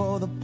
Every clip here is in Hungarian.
for the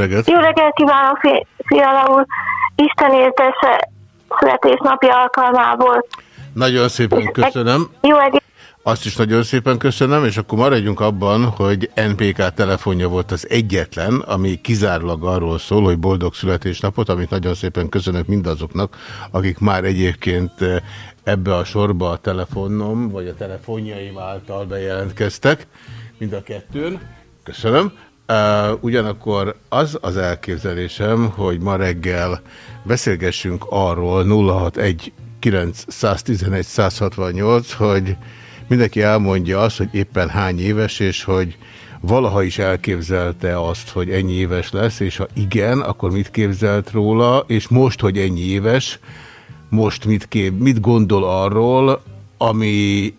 reggelt! Jó reggelt kívánok, Fi- Fiala úr! Isten éltese születésnapja alkalmából. Nagyon szépen köszönöm. Jó egész Azt is nagyon szépen köszönöm, és akkor maradjunk abban, hogy NPK telefonja volt az egyetlen, ami kizárólag arról szól, hogy boldog születésnapot, amit nagyon szépen köszönök mindazoknak, akik már egyébként eh, ebbe a sorba a telefonom, vagy a telefonjaim által bejelentkeztek, mind a kettőn. Köszönöm. Ugyanakkor az az elképzelésem, hogy ma reggel beszélgessünk arról 061 911 168, hogy mindenki elmondja azt, hogy éppen hány éves, és hogy valaha is elképzelte azt, hogy ennyi éves lesz, és ha igen, akkor mit képzelt róla, és most, hogy ennyi éves, most mit, kép, mit gondol arról, ami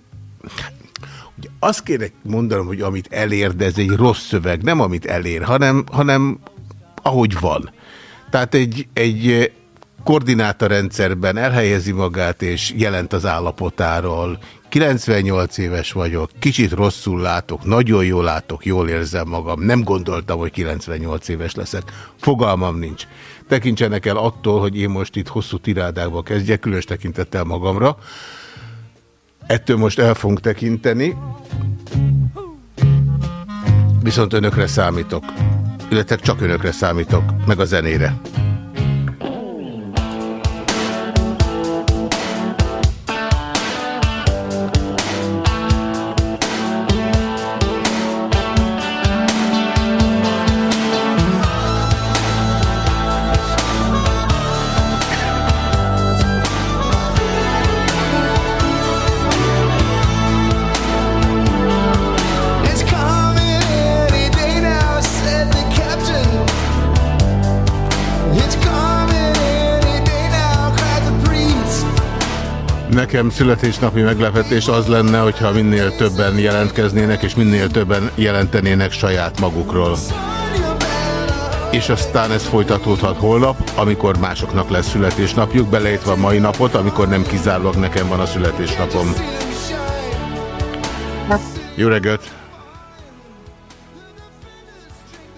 Azt kéne mondanom, hogy amit elér, de ez egy rossz szöveg, nem amit elér, hanem, hanem ahogy van. Tehát egy, egy koordinátorrendszerben elhelyezi magát, és jelent az állapotáról. 98 éves vagyok, kicsit rosszul látok, nagyon jól látok, jól érzem magam. Nem gondoltam, hogy 98 éves leszek. Fogalmam nincs. Tekintsenek el attól, hogy én most itt hosszú tirádákba kezdjek, különös tekintettel magamra. Ettől most el fogunk tekinteni. Viszont önökre számítok. Illetve csak önökre számítok, meg a zenére. Nekem születésnapi meglepetés az lenne, hogyha minél többen jelentkeznének, és minél többen jelentenének saját magukról. És aztán ez folytatódhat holnap, amikor másoknak lesz születésnapjuk, beleértve a mai napot, amikor nem kizárólag nekem van a születésnapom. Jó reggelt!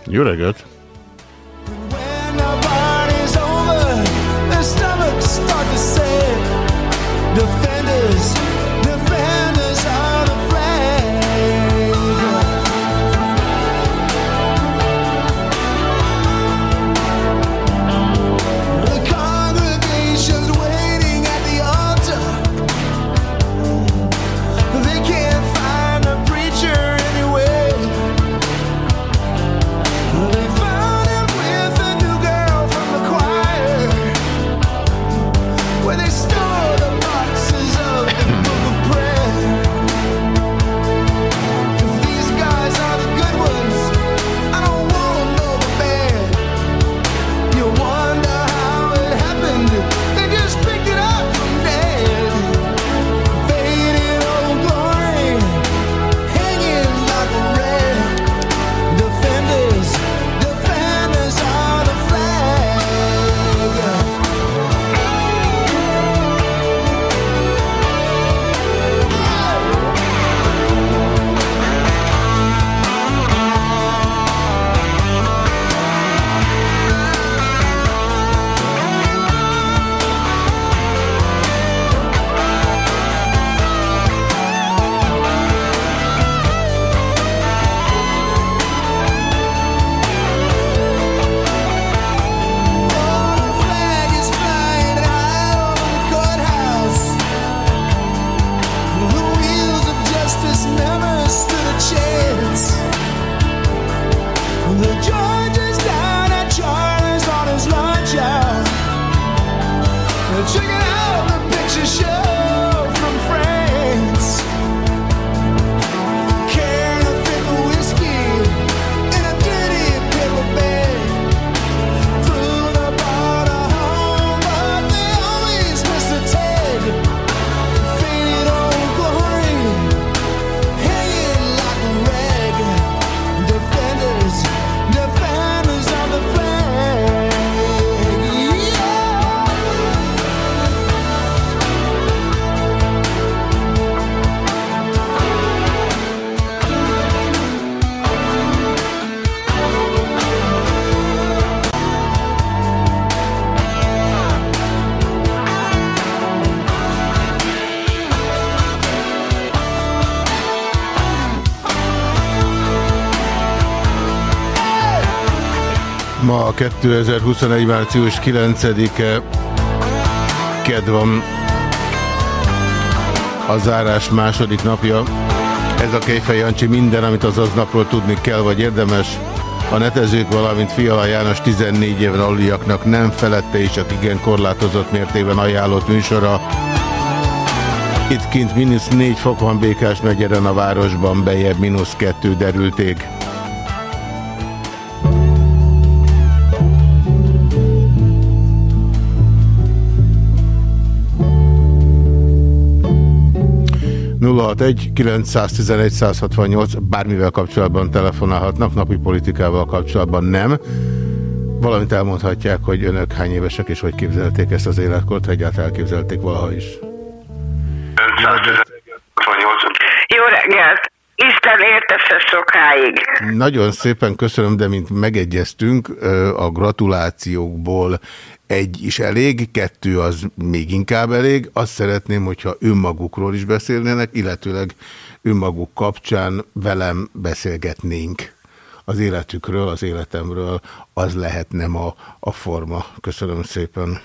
Jó reggelt! Ma 2021. március 9-e ked van a zárás második napja. Ez a Kejfej Jancsi minden, amit az aznapról tudni kell, vagy érdemes. A netezők, valamint Fiala János 14 éven aluliaknak nem felette és csak igen korlátozott mértékben ajánlott műsora. Itt kint mínusz 4 fok van Békás megyeren a városban, bejebb mínusz 2 derülték. 0614890999 061 911 168 bármivel kapcsolatban telefonálhatnak, napi politikával kapcsolatban nem. Valamint elmondhatják, hogy önök hány évesek és hogy képzelték ezt az életkort, ha egyáltalán elképzelték valaha is. Jó reggelt! Isten értesse sokáig. Nagyon szépen köszönöm, de mint megegyeztünk, a gratulációkból egy is elég, kettő az még inkább elég. Azt szeretném, hogyha önmagukról is beszélnének, illetőleg önmaguk kapcsán velem beszélgetnénk az életükről, az életemről, az lehetne ma a forma. Köszönöm szépen.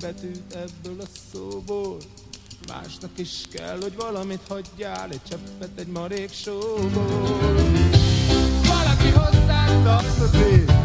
Betűt ebből a szóból? Másnak is kell, hogy valamit hagyjál Egy cseppet egy marék sóból. Valaki hozzá tartozik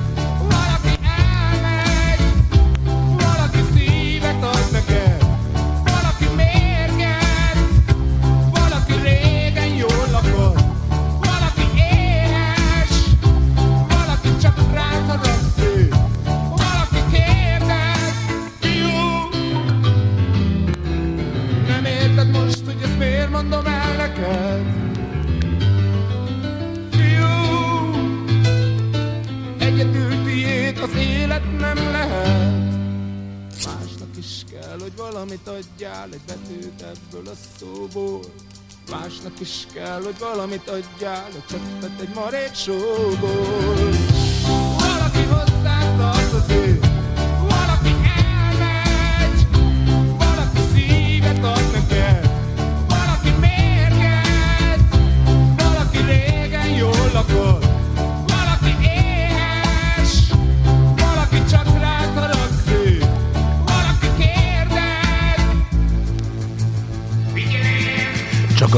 Másnak is kell, hogy valamit adjál, cseppet egy marék sóból.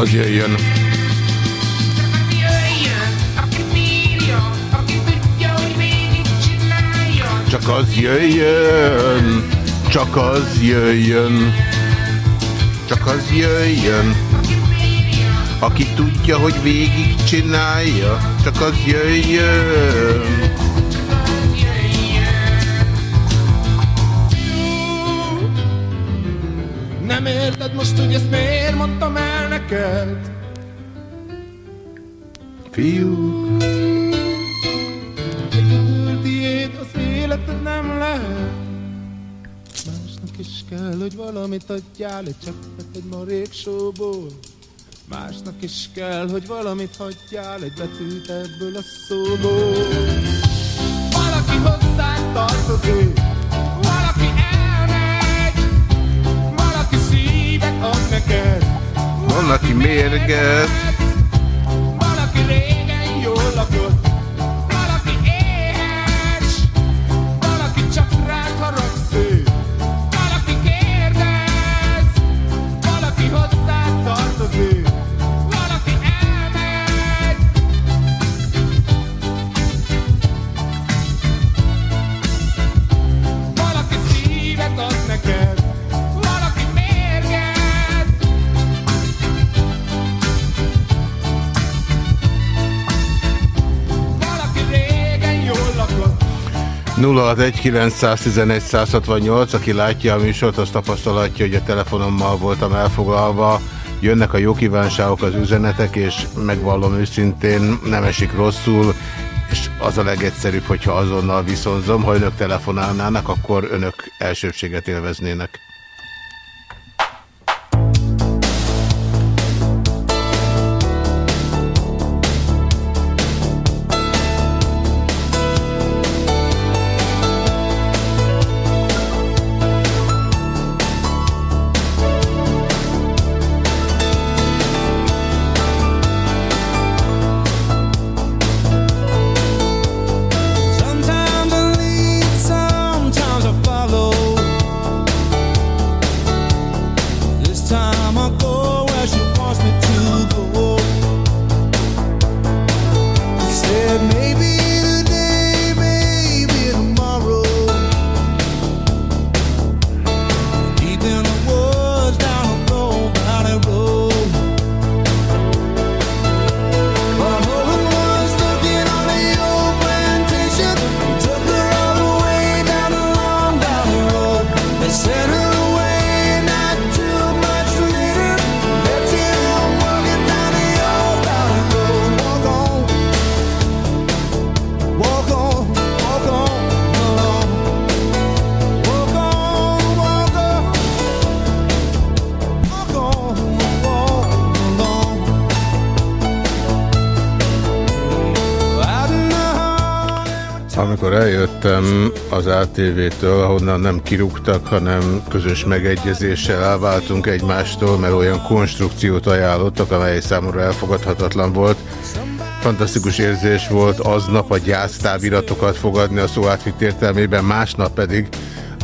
Az jöjjön. Csak az jöjjön, csak az jöjjön, csak az jöjjön. Aki tudja, hogy végig csinálja, csak az jöjjön. Nem érted most, hogy ezt miért mondtam el neked? Fiúk, Egyedül tiéd az életed nem lehet. Másnak is kell, hogy valamit adjál, egy cseppet egy marék sóból. Másnak is kell, hogy valamit hagyjál, egy betűt ebből a szóból. Van, aki 061911168, aki látja a műsort, az tapasztalatja, hogy a telefonommal voltam elfoglalva. Jönnek a jó kívánságok, az üzenetek, és megvallom őszintén, nem esik rosszul, és az a legegyszerűbb, hogyha azonnal viszonzom. Ha önök telefonálnának, akkor önök elsőbséget élveznének. ATV-től, ahonnan nem kirúgtak, hanem közös megegyezéssel elváltunk egymástól, mert olyan konstrukciót ajánlottak, amely számomra elfogadhatatlan volt. Fantasztikus érzés volt aznap a gyásztáviratokat fogadni a szó átvitt értelmében, másnap pedig,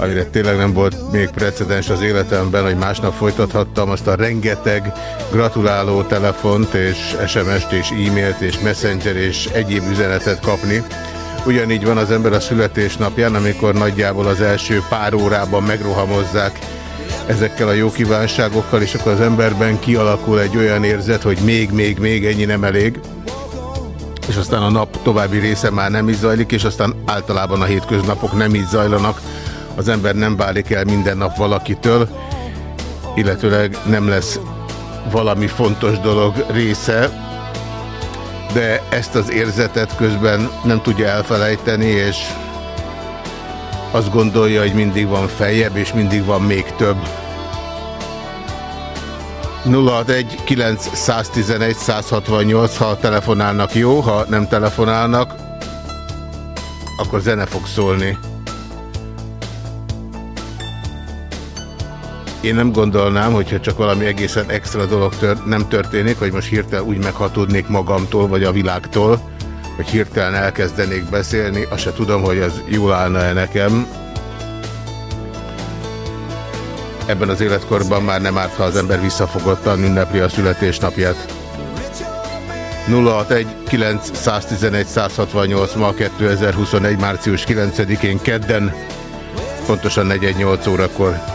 amire tényleg nem volt még precedens az életemben, hogy másnap folytathattam azt a rengeteg gratuláló telefont és SMS-t és e-mailt és messenger és egyéb üzenetet kapni. Ugyanígy van az ember a születésnapján, amikor nagyjából az első pár órában megrohamozzák ezekkel a jó kívánságokkal, és akkor az emberben kialakul egy olyan érzet, hogy még, még, még ennyi nem elég, és aztán a nap további része már nem így zajlik, és aztán általában a hétköznapok nem így zajlanak, az ember nem válik el minden nap valakitől, illetőleg nem lesz valami fontos dolog része, de ezt az érzetet közben nem tudja elfelejteni, és azt gondolja, hogy mindig van feljebb, és mindig van még több. 061 911 168, ha telefonálnak jó, ha nem telefonálnak, akkor zene fog szólni. Én nem gondolnám, hogyha csak valami egészen extra dolog tört, nem történik, hogy most hirtelen úgy meghatódnék magamtól, vagy a világtól, hogy hirtelen elkezdenék beszélni, azt se tudom, hogy ez jól állna-e nekem. Ebben az életkorban már nem árt, ha az ember visszafogottan ünnepli a születésnapját. 061 911 168 ma 2021. március 9-én kedden, pontosan 48 órakor.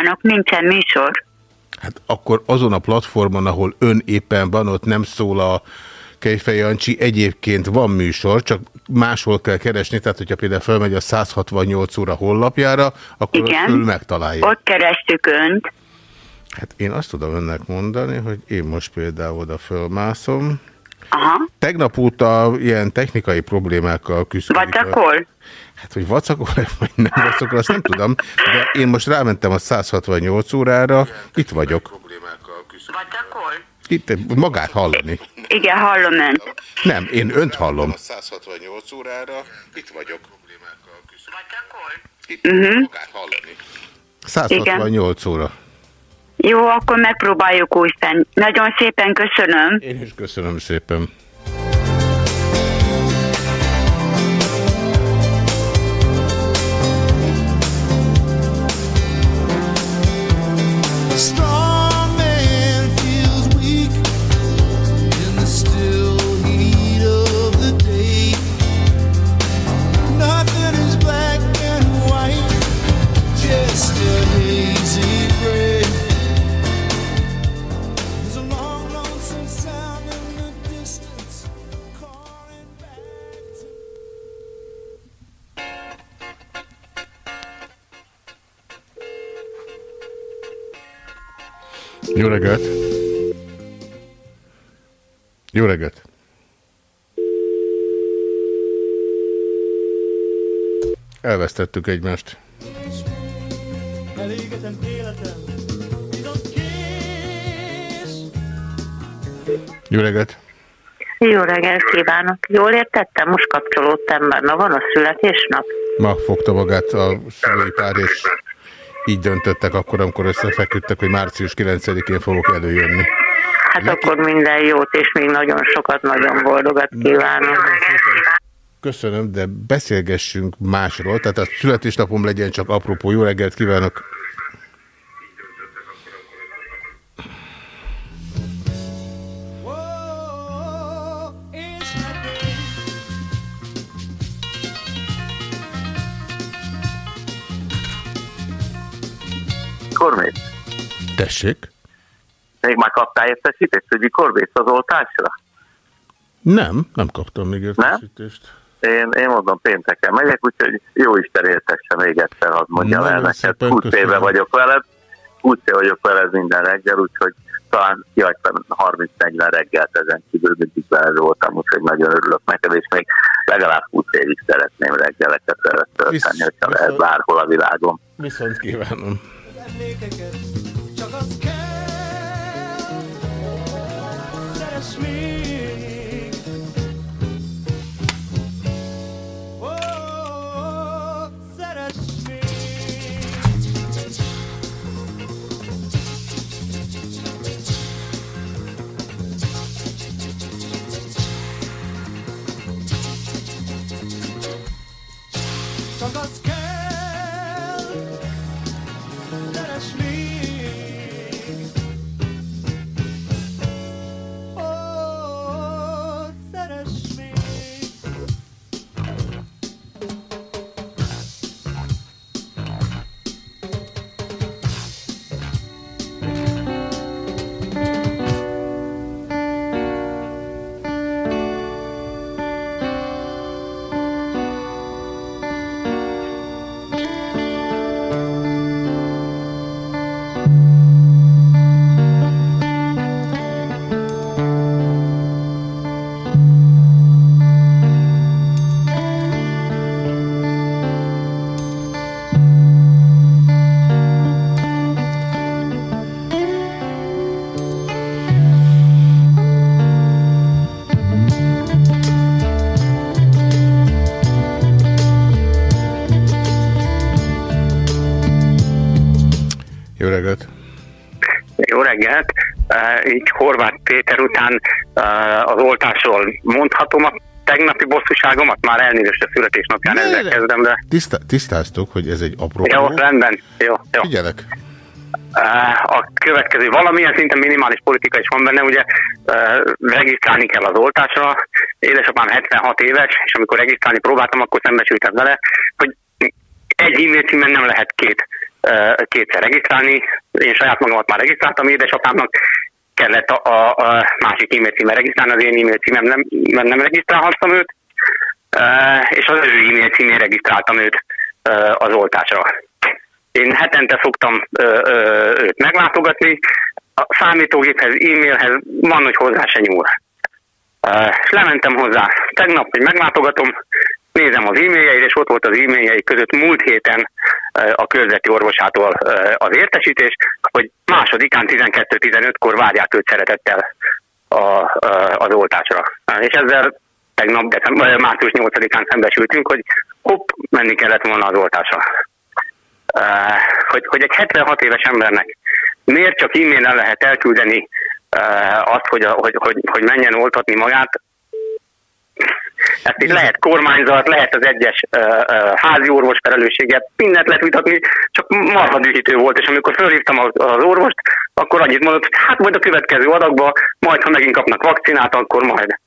Kívánok, nincsen műsor. Hát akkor azon a platformon, ahol ön éppen van, ott nem szól a Kejfej Jancsi. Egyébként van műsor, csak máshol kell keresni, tehát hogyha például felmegy a 168 óra honlapjára, akkor Igen. ott megtalálja. Ott kerestük önt. Hát én azt tudom önnek mondani, hogy én most például oda fölmászom. Aha. Tegnap óta ilyen technikai problémákkal küzdködik. Vacakol? Hát, hogy vacakol vagy nem vacakol, azt nem tudom, de én most rámentem a 168 órára, itt vagyok. Vacakol? Itt magát hallani. Igen, hallom önt. Nem, én önt hallom. 168 órára, itt vagyok. Vacakol? Itt Mhm. magát hallani. 168 óra. Jó, akkor megpróbáljuk újra. Nagyon szépen köszönöm. Én is köszönöm szépen. A Jó reggelt! Jó reggelt! Elvesztettük egymást. Elégetem életem. Jó reggelt! Jó reggelt kívánok! Jól értettem? Most kapcsolódtam be. Ma van a születésnap? Ma fogta magát a szülői pár, és így döntöttek akkor, amikor összefeküdtek, hogy március 9-én fogok előjönni. Hát Neki- akkor minden jót, és még nagyon sokat, nagyon boldogat kívánok. Köszönöm, de beszélgessünk másról, tehát a születésnapom legyen csak apropó. Jó reggelt kívánok! Kormét. Tessék? Még már kaptál értesítést, hogy vész az oltásra? Nem, nem kaptam még értesítést. Én, én mondom, pénteken megyek, úgyhogy jó Isten értesse még egyszer, hadd mondjam Nagyon el neked. szépen 20 éve vagyok veled, 20 éve vagyok veled minden reggel, úgyhogy talán kihagytam 30-40 reggelt ezen kívül mindig veled voltam, úgyhogy nagyon örülök neked, és még legalább 20 évig szeretném reggeleket veled tölteni, hogyha lehet bárhol a világon. Viszont kívánom. Emlékeket csak az kell. Szeress még. Horváth Péter után uh, az oltásról mondhatom a tegnapi bosszúságomat, már elnézést a születésnapján Ne, ezzel kezdem, de Tiszta, tisztáztuk, hogy ez egy apró. jó, rendben, jó, jó. Figyelek. A következő valamilyen szinten minimális politika is van benne, ugye regisztrálni kell az oltásra. Édesapám 76 éves, és amikor regisztrálni próbáltam, akkor szembesültem vele, hogy egy e-mail címen nem lehet két, kétszer regisztrálni. Én saját magamat már regisztráltam, édesapámnak kellett a, a, a másik e-mail címen regisztrálni, az én e-mail címem nem, nem, nem regisztrálhattam őt, uh, és az ő e-mail címén regisztráltam őt uh, az oltásra. Én hetente szoktam ö, őt meglátogatni, a számítógéphez, e-mailhez van, hogy hozzá se nyúl. És lementem hozzá tegnap, hogy meglátogatom, nézem az e-mailjeit, és ott volt az e-mailjei között múlt héten a körzeti orvosától az értesítés, hogy másodikán 12-15-kor várják őt szeretettel a, az oltásra. És ezzel tegnap, december, március 8-án szembesültünk, hogy hopp, menni kellett volna az oltásra. Hogy, hogy egy 76 éves embernek miért csak e-mailen lehet elküldeni azt, hogy, hogy, hogy, hogy menjen oltatni magát. Ezt itt lehet kormányzat, lehet az egyes uh, uh, házi orvos felelősséget, mindent lehet vitatni, csak marha dühítő volt, és amikor fölhívtam az, az orvost, akkor annyit mondott, hogy hát majd a következő adagba, majd ha megint kapnak vakcinát, akkor majd.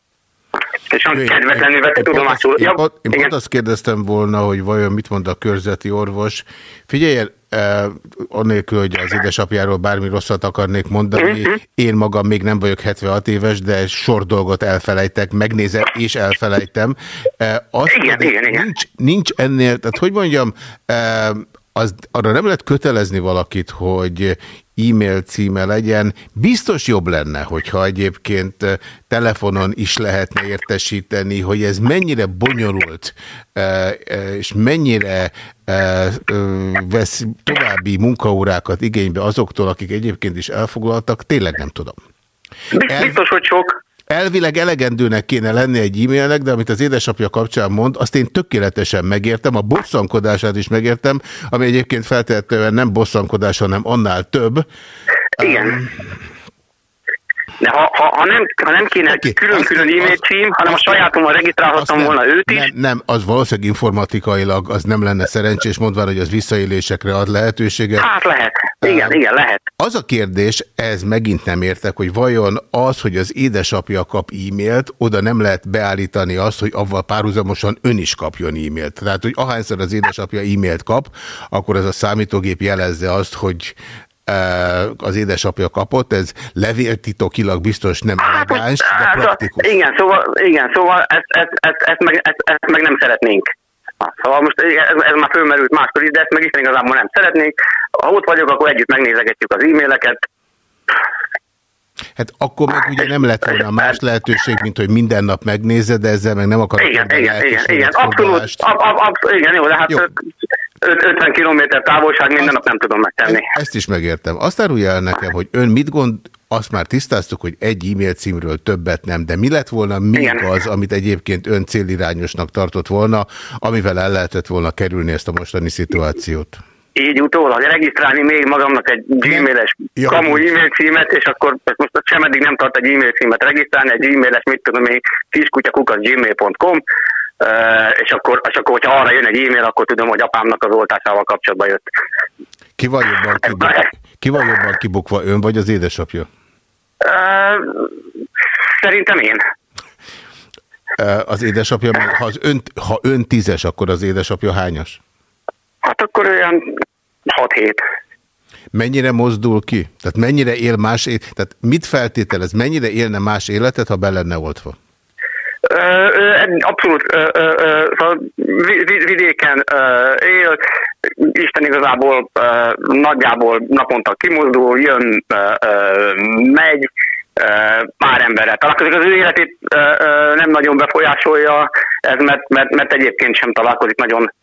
És az kedvetlenül vette Én pont tudomásul. Én, pont, én pont azt kérdeztem volna, hogy vajon mit mond a körzeti orvos. Figyelj, eh, annélkül, hogy az édesapjáról bármi rosszat akarnék mondani, Mhm. én magam még nem vagyok 76 éves, de sor dolgot elfelejtek, megnézem és elfelejtem. Azt Igen, pedig igen, igen. Nincs, nincs ennél, tehát hogy mondjam, az, arra nem lehet kötelezni valakit, hogy e-mail címe legyen. Biztos jobb lenne, hogyha egyébként eh, telefonon is lehetne értesíteni, hogy ez mennyire bonyolult, eh, eh, és mennyire vesz további munkaórákat igénybe azoktól, akik egyébként is elfoglaltak, tényleg nem tudom. Biztos, hogy sok. Elvileg elegendőnek kéne lenni egy e-mailnek, de amit az édesapja kapcsán mond, azt én tökéletesen megértem, a bosszankodását is megértem, ami egyébként feltétlenül nem bosszankodás, hanem annál több. Igen. De ha, ha, ha, nem, ha nem kéne Oké, külön-külön e-mail cím, hanem a sajátommal regisztrálhattam nem- volna őt is, Nem, nem, az valószínűleg informatikailag az nem lenne szerencsés, mondván, hogy az visszaélésekre ad lehetőséget. hát lehet. Igen, Um, igen, lehet. Az a kérdés, ez megint nem értek, hogy vajon az, hogy az édesapja kap e-mailt, oda nem lehet beállítani azt, hogy avval párhuzamosan ön is kapjon e-mailt. Tehát, hogy ahányszor az édesapja e-mailt kap, akkor ez a számítógép jelezze azt, hogy az édesapja kapott, ez levéltitokilag biztos nem elegáns, de Hát, praktikus. igen, szóval, igen, szóval ezt, ezt, ezt, ezt, meg, ezt, ezt meg nem szeretnénk. Szóval most ez, ez már fölmerült máskor is, de ezt meg is igazából nem szeretnénk. Ha ott vagyok, akkor együtt megnézegetjük az e-maileket. Hát akkor meg ugye nem lett volna más lehetőség, mint hogy minden nap megnézed, de ezzel meg nem akarok Igen, igen, igen, igen, abszolút, ab, ab, ab, igen, jó, de hát Jó. Öt- 50 kilométer távolság minden nap nem tudom megtenni. E- Ezt is megértem. Azt árulja el nekem, hogy ön mit gond, azt már tisztáztuk, hogy egy e-mail címről többet nem, de mi lett volna még Igen. az, amit egyébként ön célirányosnak tartott volna, amivel el lehetett volna kerülni ezt a mostani szituációt? Így utólag regisztrálni még magamnak egy gmail-es Ja, kamu e-mail címet, és akkor most sem eddig nem tart egy e-mail címet regisztrálni, egy e-mailes, mit tudom én, kiskutyakukaszgmail.com, és akkor, és akkor, hogyha arra jön egy e-mail, akkor tudom, hogy apámnak az oltásával kapcsolatban jött. Ki van jobban kibukva, ki van jobban kibukva ön vagy az édesapja? Szerintem én. Az édesapja, ha, az ön, ha ön tízes, akkor az édesapja hányas? Hát akkor olyan 6-7. Mennyire mozdul ki? Tehát mennyire él más életet? Tehát mit feltételez? Mennyire élne más életet, ha be lenne oltva? Abszolút szóval vi- vi- vidéken él, Isten igazából nagyjából naponta kimozdul, jön, megy, pár emberrel találkozik. Az ő életét nem nagyon befolyásolja ez, mert, mert, mert egyébként sem találkozik nagyon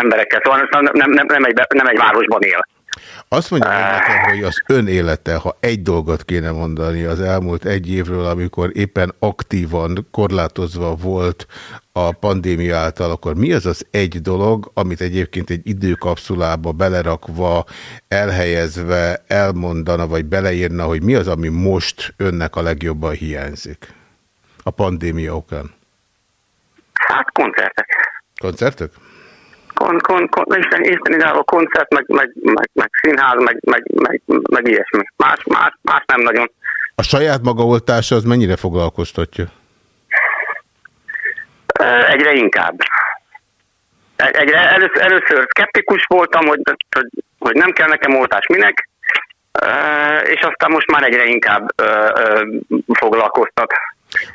emberekkel. Szóval nem, nem, nem, egy, nem egy városban él. Azt mondja meg nekem, hogy az ön élete, ha egy dolgot kéne mondani az elmúlt egy évről, amikor éppen aktívan korlátozva volt a pandémia által, akkor mi az az egy dolog, amit egyébként egy időkapszulába belerakva, elhelyezve, elmondana, vagy beleírna, hogy mi az, ami most önnek a legjobban hiányzik a pandémia okán? Hát koncertek. Koncertek? Kon, kon, kon, Isten, Isten ideáló koncert, meg, meg, meg, meg színház, meg, meg, meg, meg ilyesmi. Más, más, más nem nagyon. A saját maga oltása az mennyire foglalkoztatja? Egyre inkább. Egyre először, először szkeptikus voltam, hogy, hogy, hogy nem kell nekem oltás, minek, és aztán most már egyre inkább foglalkoztat.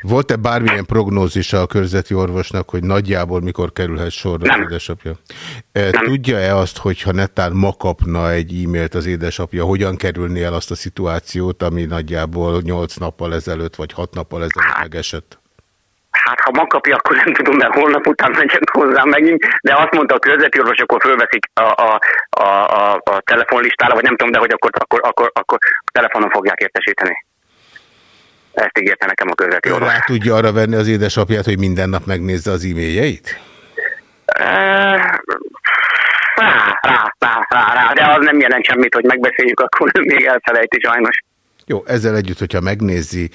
Volt-e bármilyen prognózisa a körzeti orvosnak, hogy nagyjából mikor kerülhet sorra az édesapja? Tudja-e azt, hogyha netán ma kapna egy e-mailt az édesapja, hogyan kerülni el azt a szituációt, ami nagyjából 8 nappal ezelőtt, vagy 6 nappal ezelőtt hát, megesett? Hát, ha ma kapja, akkor nem tudom, mert holnap után megyek hozzá megint, de azt mondta a körzeti orvos, akkor fölveszik a, a, a, a, a telefonlistára, vagy nem tudom, de hogy akkor, akkor, akkor, akkor telefonon fogják értesíteni. Ezt ígérte nekem a közvető orvos. Rá tudja arra venni az édesapját, hogy minden nap megnézze az e-mailjeit? Rá, rá, rá, rá, rá, de az nem jelent semmit, hogy megbeszéljük, akkor még elfelejti sajnos. Jó, ezzel együtt, hogyha megnézi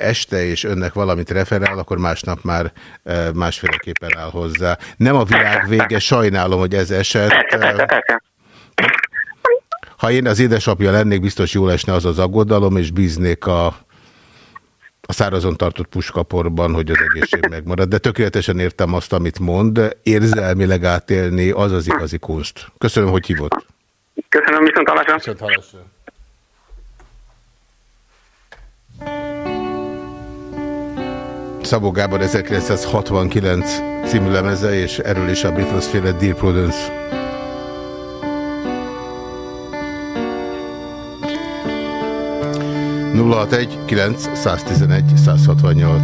este, és önnek valamit referál, akkor másnap már másféleképpen áll hozzá. Nem a világ vége, sajnálom, hogy ez eset. Ha én az édesapja lennék, biztos jól esne az az aggodalom, és bíznék a a szárazon tartott puskaporban, hogy az egészség megmarad. De tökéletesen értem azt, amit mond. Érzelmileg átélni, az az igazi kunst. Köszönöm, hogy hívott. Köszönöm, viszont hallásra. Viszont hallásra. Szabó Gábor 1969 című lemeze, és erről is a Beatles féle Dear Prudence. 061 9 111 168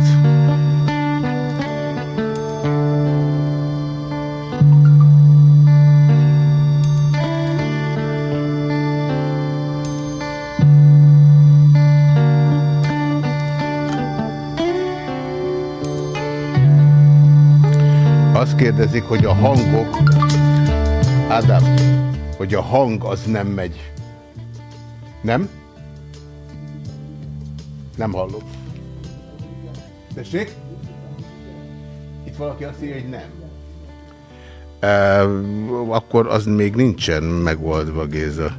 Azt kérdezik, hogy a hangok, Ádám, hogy a hang az nem megy. Nem? Nem hallom. Tessék? Itt valaki azt írja, hogy nem. E, akkor az még nincsen megoldva, Géza.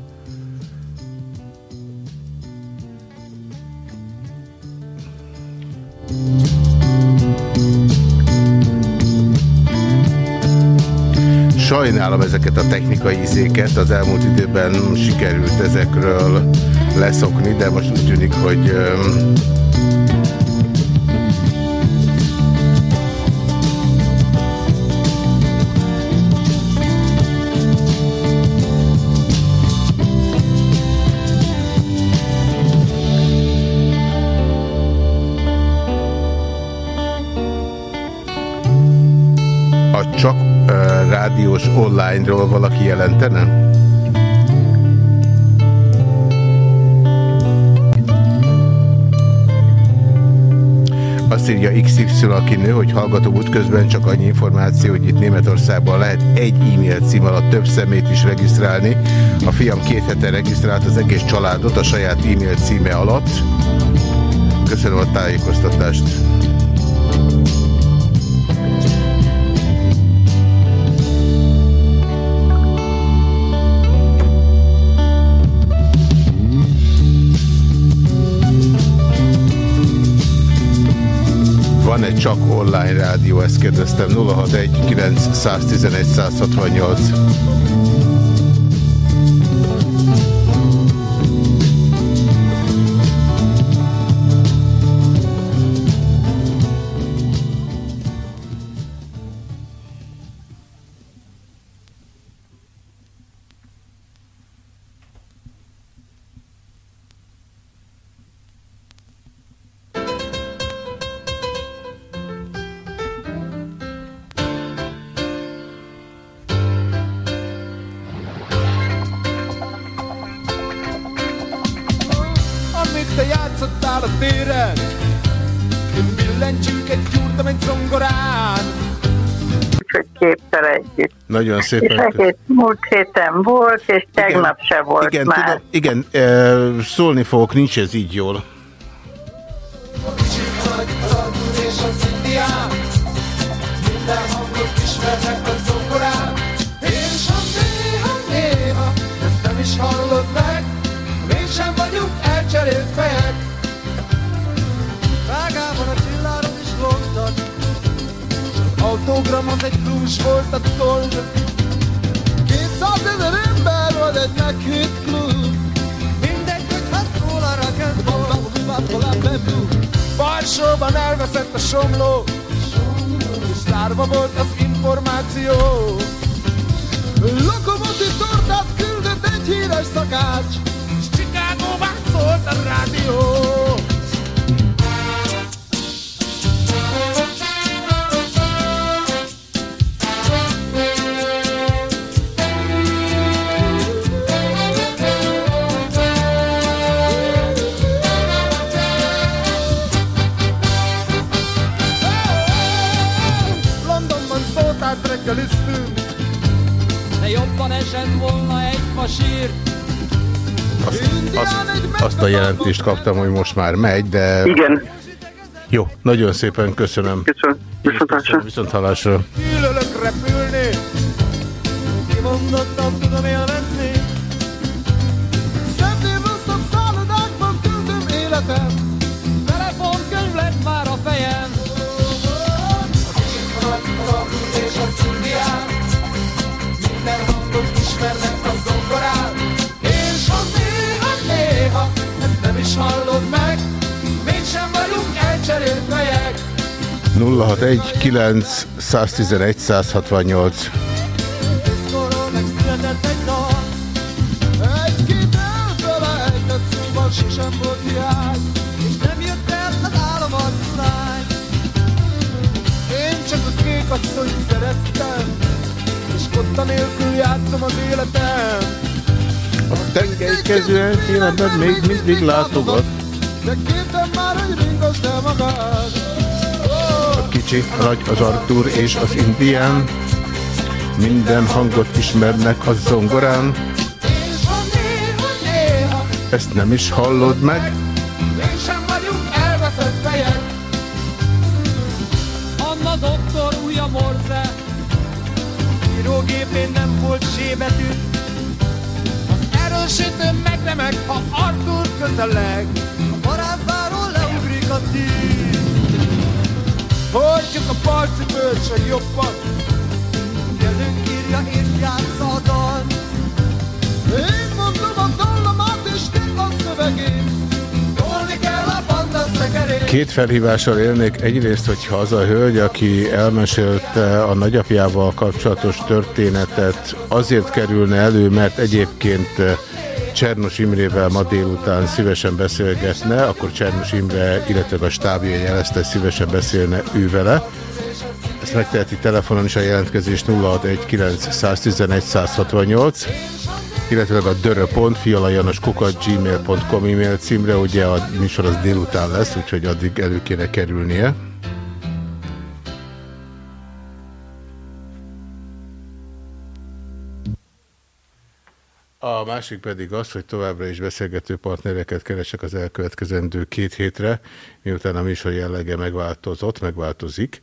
Sajnálom ezeket a technikai izéket, az elmúlt időben sikerült ezekről leszokni, de most úgy tűnik, hogy a csak uh, rádiós online-ról valaki jelentene? Azt írja XY, aki nő, hogy hallgató útközben csak annyi információ, hogy itt Németországban lehet egy e-mail cím alatt több szemét is regisztrálni. A fiam két hete regisztrált az egész családot a saját e-mail címe alatt. Köszönöm a tájékoztatást. Van egy csak online rádió, ezt kérdeztem 061 911 168. Nagyon És szépen. egész múlt héten volt, és tegnap se volt Igen, már. tudom, igen, e, szólni fogok, nincs ez így jól. hallod meg Mégsem vagyunk elcserélt fejek Autogram az egy blues volt a toll 200 ezer ember volt egy meghitt klub. Mindegy, hogy ha szól a rock'n'roll Varsóban elveszett a somló. És zárva volt az információ. Lokomotív tortát küldött egy híres szakács. És Chicagóban szólt a rádió De jobban esett volna egy fasír Azt, azt, azt a jelentést kaptam, hogy most már megy, de... Igen. Jó, nagyon szépen köszönöm. Köszönöm. Viszontlátásra. Viszont hallásra. 061 9 111 168 asszonyt szerettem És kotta nélkül játszom még mindig látogat. De képem már, hogy ringasd el magad kicsi, nagy, az Artur és az Indián. Minden hangot ismernek a zongorán. Ezt nem is hallod meg? Írógépén nem volt sébetű Az erősítő megremeg, ha Arthur közeleg Hordjuk a parcipőt, se jobban. Kezünk írja és játsza a dal. Én mondom a dallamát és te a szövegét. Két felhívással élnék. Egyrészt, hogyha az a hölgy, aki elmesélte a nagyapjával kapcsolatos történetet, azért kerülne elő, mert egyébként Csernos Imrével ma délután szívesen beszélgetne, akkor Csernos Imre, illetve a stábja jelezte, szívesen beszélne ő vele. Ezt megteheti telefonon is a jelentkezés 061 111 168 illetve a dörö.fialajanoskukat gmail.com e-mail címre, ugye a műsor az délután lesz, úgyhogy addig elő kéne kerülnie. A másik pedig az, hogy továbbra is beszélgető partnereket keresek az elkövetkezendő két hétre, miután a műsor jellege megváltozott, megváltozik.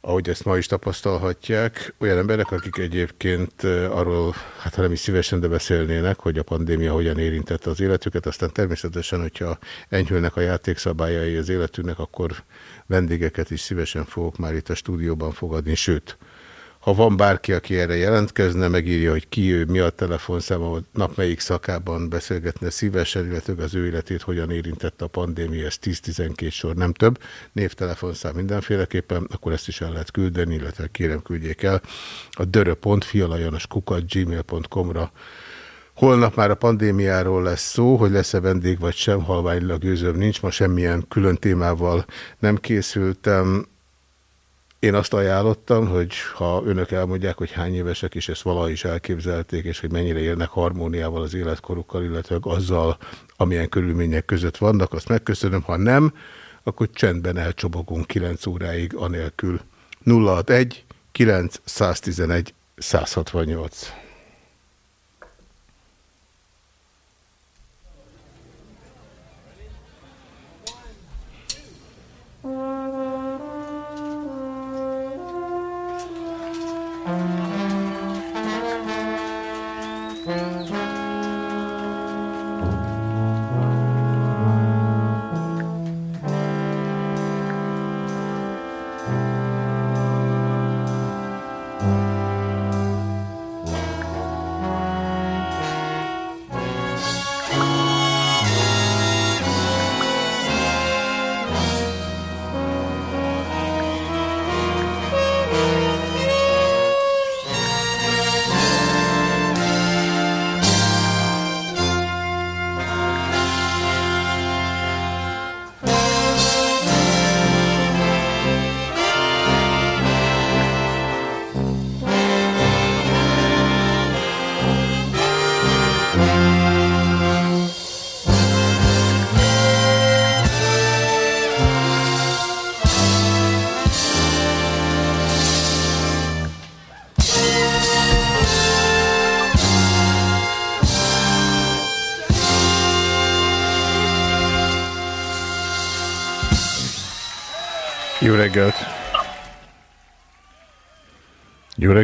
Ahogy ezt ma is tapasztalhatják, olyan emberek, akik egyébként arról, hát ha nem is szívesen, de beszélnének, hogy a pandémia hogyan érintette az életüket, aztán természetesen, hogyha enyhülnek a játékszabályai az életünknek, akkor vendégeket is szívesen fogok már itt a stúdióban fogadni, sőt, ha van bárki, aki erre jelentkezne, megírja, hogy ki ő, mi a telefonszáma, nap melyik szakában beszélgetne szívesen, illetve az ő életét hogyan érintette a pandémia, ez 10-12 sor, nem több, névtelefonszám mindenféleképpen, akkor ezt is el lehet küldeni, illetve kérem küldjék el a dörö.fialajanoskukat gmail.com-ra. Holnap már a pandémiáról lesz szó, hogy lesz-e vendég vagy sem, halványilag gőzöm nincs, ma semmilyen külön témával nem készültem, Én azt ajánlottam, hogy ha önök elmondják, hogy hány évesek, és ezt valaha is elképzelték, és hogy mennyire élnek harmóniával az életkorukkal, illetve azzal, amilyen körülmények között vannak, azt megköszönöm. Ha nem, akkor csendben elcsobogunk 9 óráig anélkül. 061 911 168.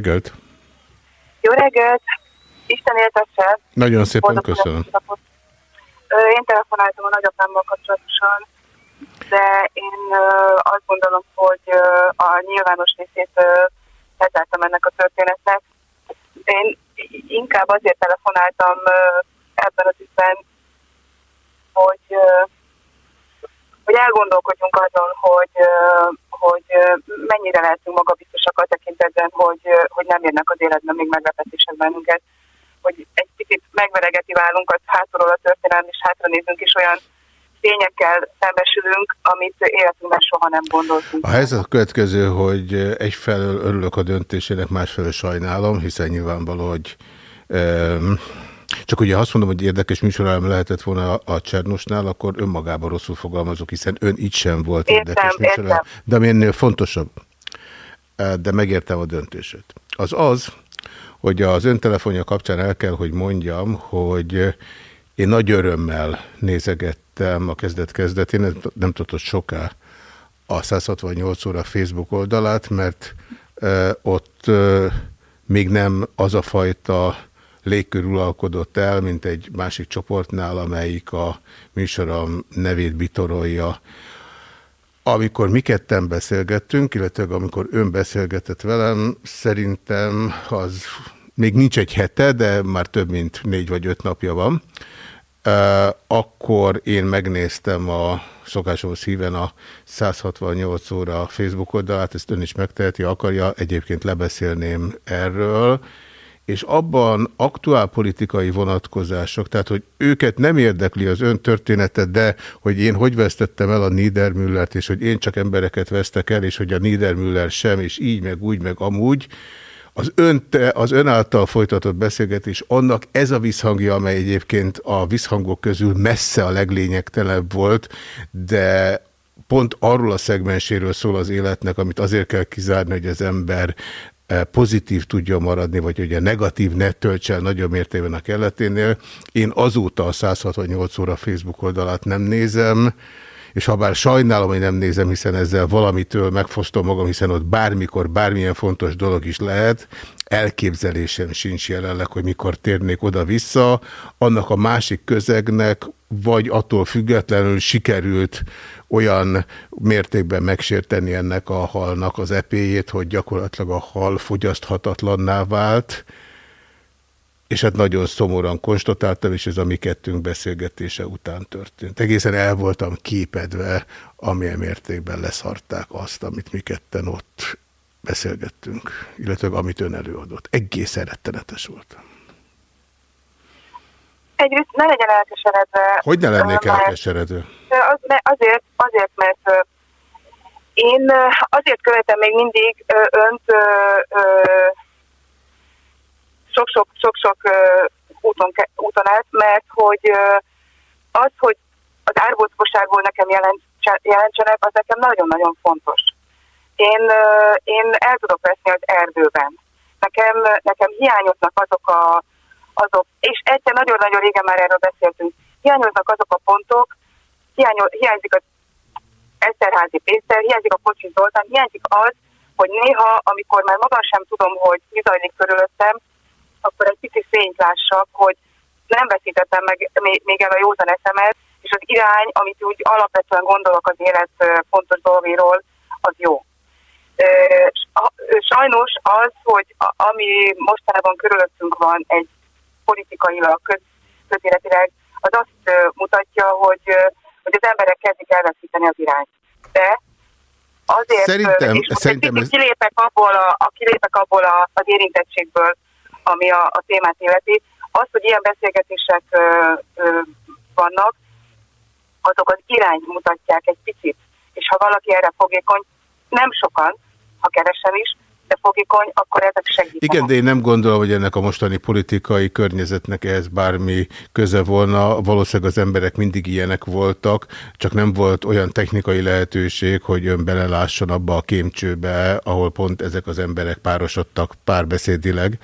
reggelt! Jó reggelt! Isten éltesse! Nagyon szépen Boldog köszönöm. Én telefonáltam a nagyapámmal kapcsolatosan, de én azt gondolom, hogy a nyilvános részét lezártam ennek a történetnek. Én inkább azért telefonáltam ebben az ügyben, hogy hogy elgondolkodjunk azon, hogy mennyire lehetünk magabiztosak a tekintetben, hogy, hogy nem érnek az életben még meglepetések bennünket, hogy egy picit megveregeti válunkat hátulról a történelem, és hátra nézünk, és olyan tényekkel szembesülünk, amit életünkben soha nem gondoltunk. A helyzet a következő, hogy egyfelől örülök a döntésének, másfelől sajnálom, hiszen nyilvánvaló, hogy um, csak ugye azt mondom, hogy érdekes műsorállam lehetett volna a Csernosnál, akkor önmagában rosszul fogalmazok, hiszen ön itt sem volt értem, érdekes műsorállam. De ami ennél fontosabb, de megértem a döntését. Az az, hogy az ön telefonja kapcsán el kell, hogy mondjam, hogy én nagy örömmel nézegettem a kezdet-kezdetén, nem tudott soká a 168 óra Facebook oldalát, mert ott még nem az a fajta légkör uralkodott el, mint egy másik csoportnál, amelyik a műsorom nevét bitorolja. Amikor mi ketten beszélgettünk, illetve amikor ön beszélgetett velem, szerintem az még nincs egy hete, de már több mint négy vagy öt napja van. Akkor én megnéztem a szokásomhoz híven a 168 óra Facebook oldalát, ezt ön is megteheti, akarja, egyébként lebeszélném erről, és abban aktuál politikai vonatkozások, tehát hogy őket nem érdekli az ön története, de hogy én hogy vesztettem el a Niedermüllert, és hogy én csak embereket vesztek el, és hogy a Niedermüller sem, és így, meg úgy, meg amúgy, az ön, az ön által folytatott beszélgetés, annak ez a visszhangja, amely egyébként a visszhangok közül messze a leglényegtelebb volt, de pont arról a szegmenséről szól az életnek, amit azért kell kizárni, hogy az ember pozitív tudja maradni, vagy hogy a negatív ne töltse el nagyobb mértékben a kelleténél. Én azóta a 168 óra Facebook oldalát nem nézem, és ha bár sajnálom, hogy nem nézem, hiszen ezzel valamitől megfosztom magam, hiszen ott bármikor, bármilyen fontos dolog is lehet, elképzelésem sincs jelenleg, hogy mikor térnék oda-vissza, annak a másik közegnek vagy attól függetlenül sikerült olyan mértékben megsérteni ennek a halnak az epéjét, hogy gyakorlatilag a hal fogyaszthatatlanná vált, és hát nagyon szomorúan konstatáltam, és ez a mi kettőnk beszélgetése után történt. Egészen el voltam képedve, amilyen mértékben leszarták azt, amit mi ketten ott beszélgettünk, illetve amit ön előadott. Egész rettenetes volt. Egyrészt ne legyen elkeseredve. Hogy ne lennék elkeseredve? Az, azért, azért, mert Én azért követem még mindig önt sok-sok úton, úton át, mert hogy az, hogy az árbóckoságból nekem jelentsenek, az nekem nagyon-nagyon fontos. Én, én el tudok veszni az erdőben. Nekem, nekem hiányoznak azok a, azok, és egyszer nagyon-nagyon régen már erről beszéltünk, hiányoznak azok a pontok, hiányol, hiányzik az Eszterházi Péter, hiányzik a Kocsi Zoltán, hiányzik az, hogy néha, amikor már magam sem tudom, hogy mi zajlik körülöttem, akkor egy kicsit fényt lássak, hogy nem veszítettem meg még el a józan eszemet, és az irány, amit úgy alapvetően gondolok az élet fontos dolgéről, az jó. Sajnos az, hogy ami mostanában körülöttünk van egy politikailag, közéletileg, az azt mutatja, hogy, hogy az emberek kezdik elveszíteni az irányt. De azért, szerintem, és szerintem ez... kilépek abból, a, a, kilépek abból a, az érintettségből, ami a, a témát illeti, az, hogy ilyen beszélgetések ö, ö, vannak, azok az irányt mutatják egy picit. És ha valaki erre fogékony, nem sokan, ha kevesen is, fogékony, akkor ezek segítenek. Igen, de én nem gondolom, hogy ennek a mostani politikai környezetnek ehhez bármi köze volna. Valószínűleg az emberek mindig ilyenek voltak, csak nem volt olyan technikai lehetőség, hogy ön belelásson abba a kémcsőbe, ahol pont ezek az emberek párosodtak párbeszédileg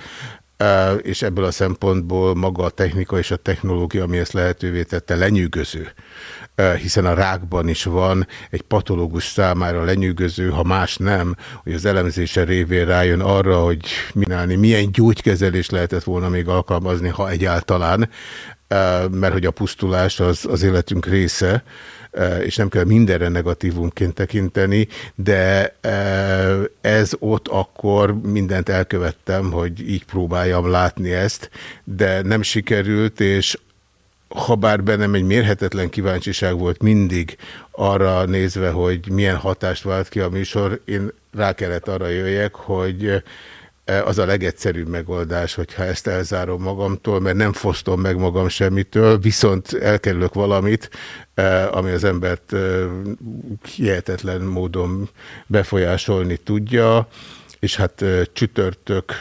és ebből a szempontból maga a technika és a technológia, ami ezt lehetővé tette, lenyűgöző. Hiszen a rákban is van egy patológus számára lenyűgöző, ha más nem, hogy az elemzése révén rájön arra, hogy minálni, milyen gyógykezelés lehetett volna még alkalmazni, ha egyáltalán, mert hogy a pusztulás az, az életünk része, és nem kell mindenre negatívumként tekinteni, de ez ott akkor mindent elkövettem, hogy így próbáljam látni ezt, de nem sikerült, és ha bár bennem egy mérhetetlen kíváncsiság volt mindig arra nézve, hogy milyen hatást vált ki a műsor, én rá kellett arra jöjjek, hogy az a legegyszerűbb megoldás, hogyha ezt elzárom magamtól, mert nem fosztom meg magam semmitől, viszont elkerülök valamit, ami az embert hihetetlen módon befolyásolni tudja, és hát csütörtök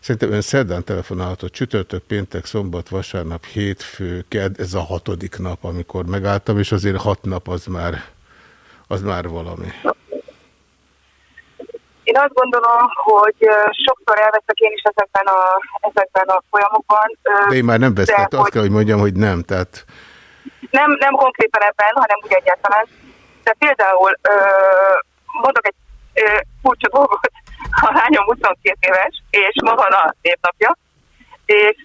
Szerintem ön szerdán telefonálhatott csütörtök, péntek, szombat, vasárnap, hétfő, ked, ez a hatodik nap, amikor megálltam, és azért hat nap az már, az már valami. Én azt gondolom, hogy sokszor elveszek én is ezekben a, ezekben a folyamokban. De én már nem veszek, azt hogy... kell, hogy mondjam, hogy nem, tehát... Nem, nem konkrétan ebben, hanem úgy egyáltalán. De például mondok egy furcsa dolgot, a lányom 22 éves, és ma van a névnapja, és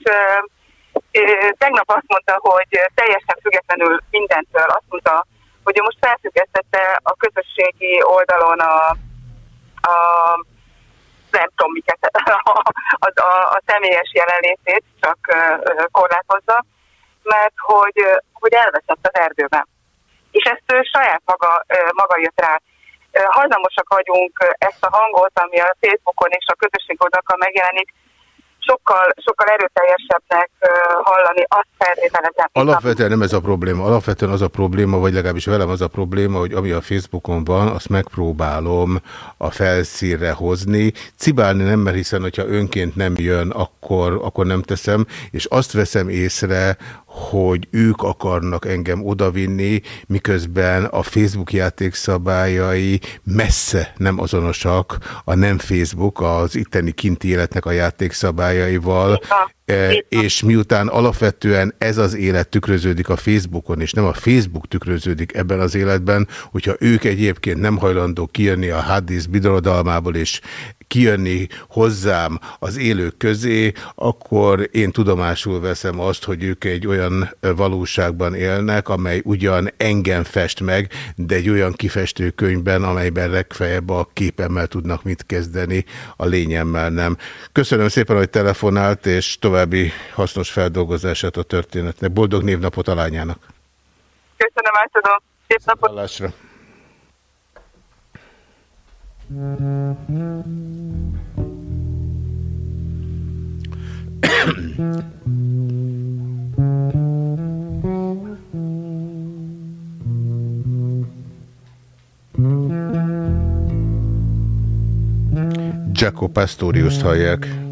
tegnap azt mondta, hogy teljesen függetlenül mindentől azt mondta, hogy ő most felfüggesztette a közösségi oldalon a, a nem tudom miket, a, a, a, a személyes jelenlétét csak korlátozza, mert hogy, hogy elveszett az erdőben. És ezt ő saját maga, maga jött rá hajlamosak vagyunk ezt a hangot, ami a Facebookon és a közösség oldalakon megjelenik, sokkal, sokkal erőteljesebbnek hallani, azt feltételezem. Alapvetően nem ez a probléma. Alapvetően az a probléma, vagy legalábbis velem az a probléma, hogy ami a Facebookon van, azt megpróbálom a felszínre hozni. Cibálni nem, mert hiszen, hogyha önként nem jön, akkor, akkor nem teszem, és azt veszem észre, hogy ők akarnak engem odavinni, miközben a Facebook játékszabályai messze nem azonosak a nem Facebook, az itteni kinti életnek a játékszabályaival, e, és miután alapvetően ez az élet tükröződik a Facebookon, és nem a Facebook tükröződik ebben az életben, hogyha ők egyébként nem hajlandó kijönni a Hadis birodalmából, és kijönni hozzám az élők közé, akkor én tudomásul veszem azt, hogy ők egy olyan valóságban élnek, amely ugyan engem fest meg, de egy olyan kifestőkönyvben, amelyben legfeljebb a képemmel tudnak mit kezdeni, a lényemmel nem. Köszönöm szépen, hogy telefonált, és további hasznos feldolgozását a történetnek. Boldog névnapot a lányának! Köszönöm, átadom. Szép napot! Hallásra. Jaco Pastorius hallják.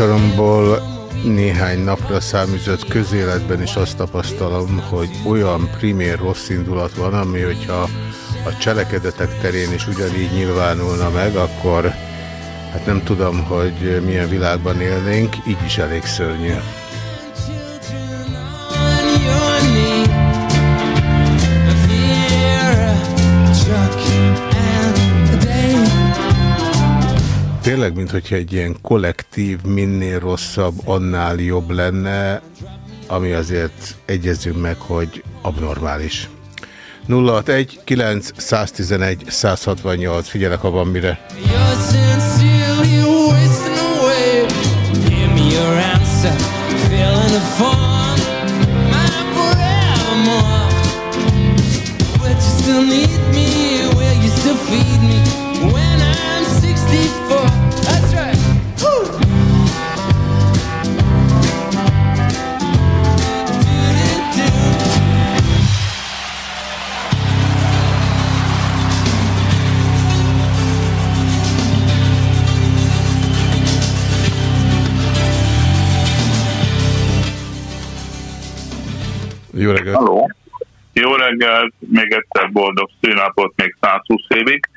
Műsoromból néhány napra száműzött közéletben is azt tapasztalom, hogy olyan primér rossz indulat van, ami hogyha a cselekedetek terén is ugyanígy nyilvánulna meg, akkor hát nem tudom, hogy milyen világban élnénk, így is elég szörnyű. Tényleg, mintha egy ilyen kollektív, minél rosszabb, annál jobb lenne, ami azért egyezünk meg, hogy abnormális. 061 9 111 168, figyelek, ha van mire. Reggelt! Halló! Jó reggelt, még egyszer boldog szűnapot, még 120 évig.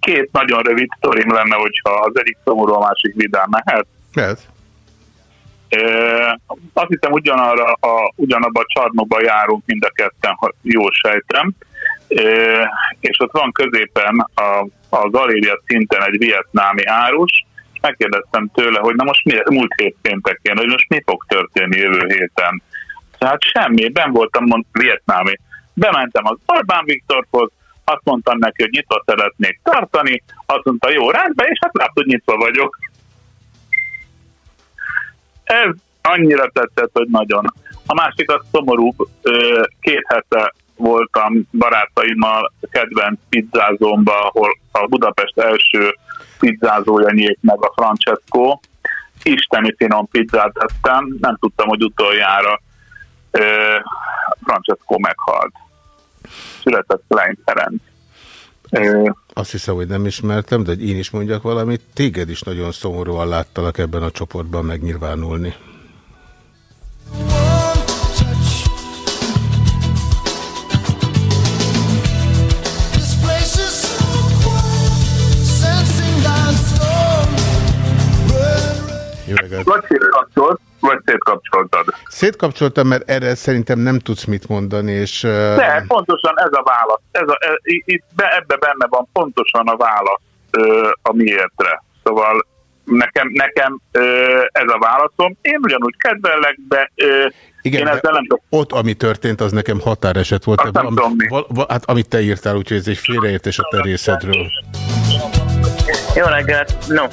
Két nagyon rövid sztorim lenne, hogyha az egyik szomorú, a másik vidám mehet. Lehet. Azt hiszem ugyanarra a, ugyanabba a csarnokba járunk mind a ketten, ha jól sejtem. És ott van középen a, a galéria szinten egy vietnámi árus, megkérdeztem tőle, hogy na most mi, múlt hét péntekén, hogy most mi fog történni jövő héten. Tehát semmi, ben voltam mond, vietnámi. Bementem az Orbán Viktorhoz, azt mondtam neki, hogy nyitva szeretnék tartani, azt mondta, jó, rendben, és hát látod, nyitva vagyok. Ez annyira tetszett, hogy nagyon. A másik az szomorúbb, két hete voltam barátaimmal kedvenc pizzázómba, ahol a Budapest első pizzázója nyílt meg a Francesco, isteni finom pizzát ettem, nem tudtam, hogy utoljára Francesco meghalt. Született Klein Ferenc. Azt hiszem, hogy nem ismertem, de hogy én is mondjak valamit. Téged is nagyon szomorúan láttalak ebben a csoportban megnyilvánulni. Jó reggelt! Vagy szétkapcsolt, vagy szétkapcsoltad? Szétkapcsoltam, mert erre szerintem nem tudsz mit mondani, és... De, pontosan ez a válasz. Ez a, ez, itt be, ebbe benne van pontosan a válasz ö, a miértre. Szóval nekem, nekem ö, ez a válaszom. Én ugyanúgy kedvellek, de ö, igen, én ezzel nem tudom. Ott, ami történt, az nekem határeset volt. Azt nem tudom. Val, val, hát amit te írtál, úgyhogy ez egy félreértés a te részedről. Jó reggelt! No.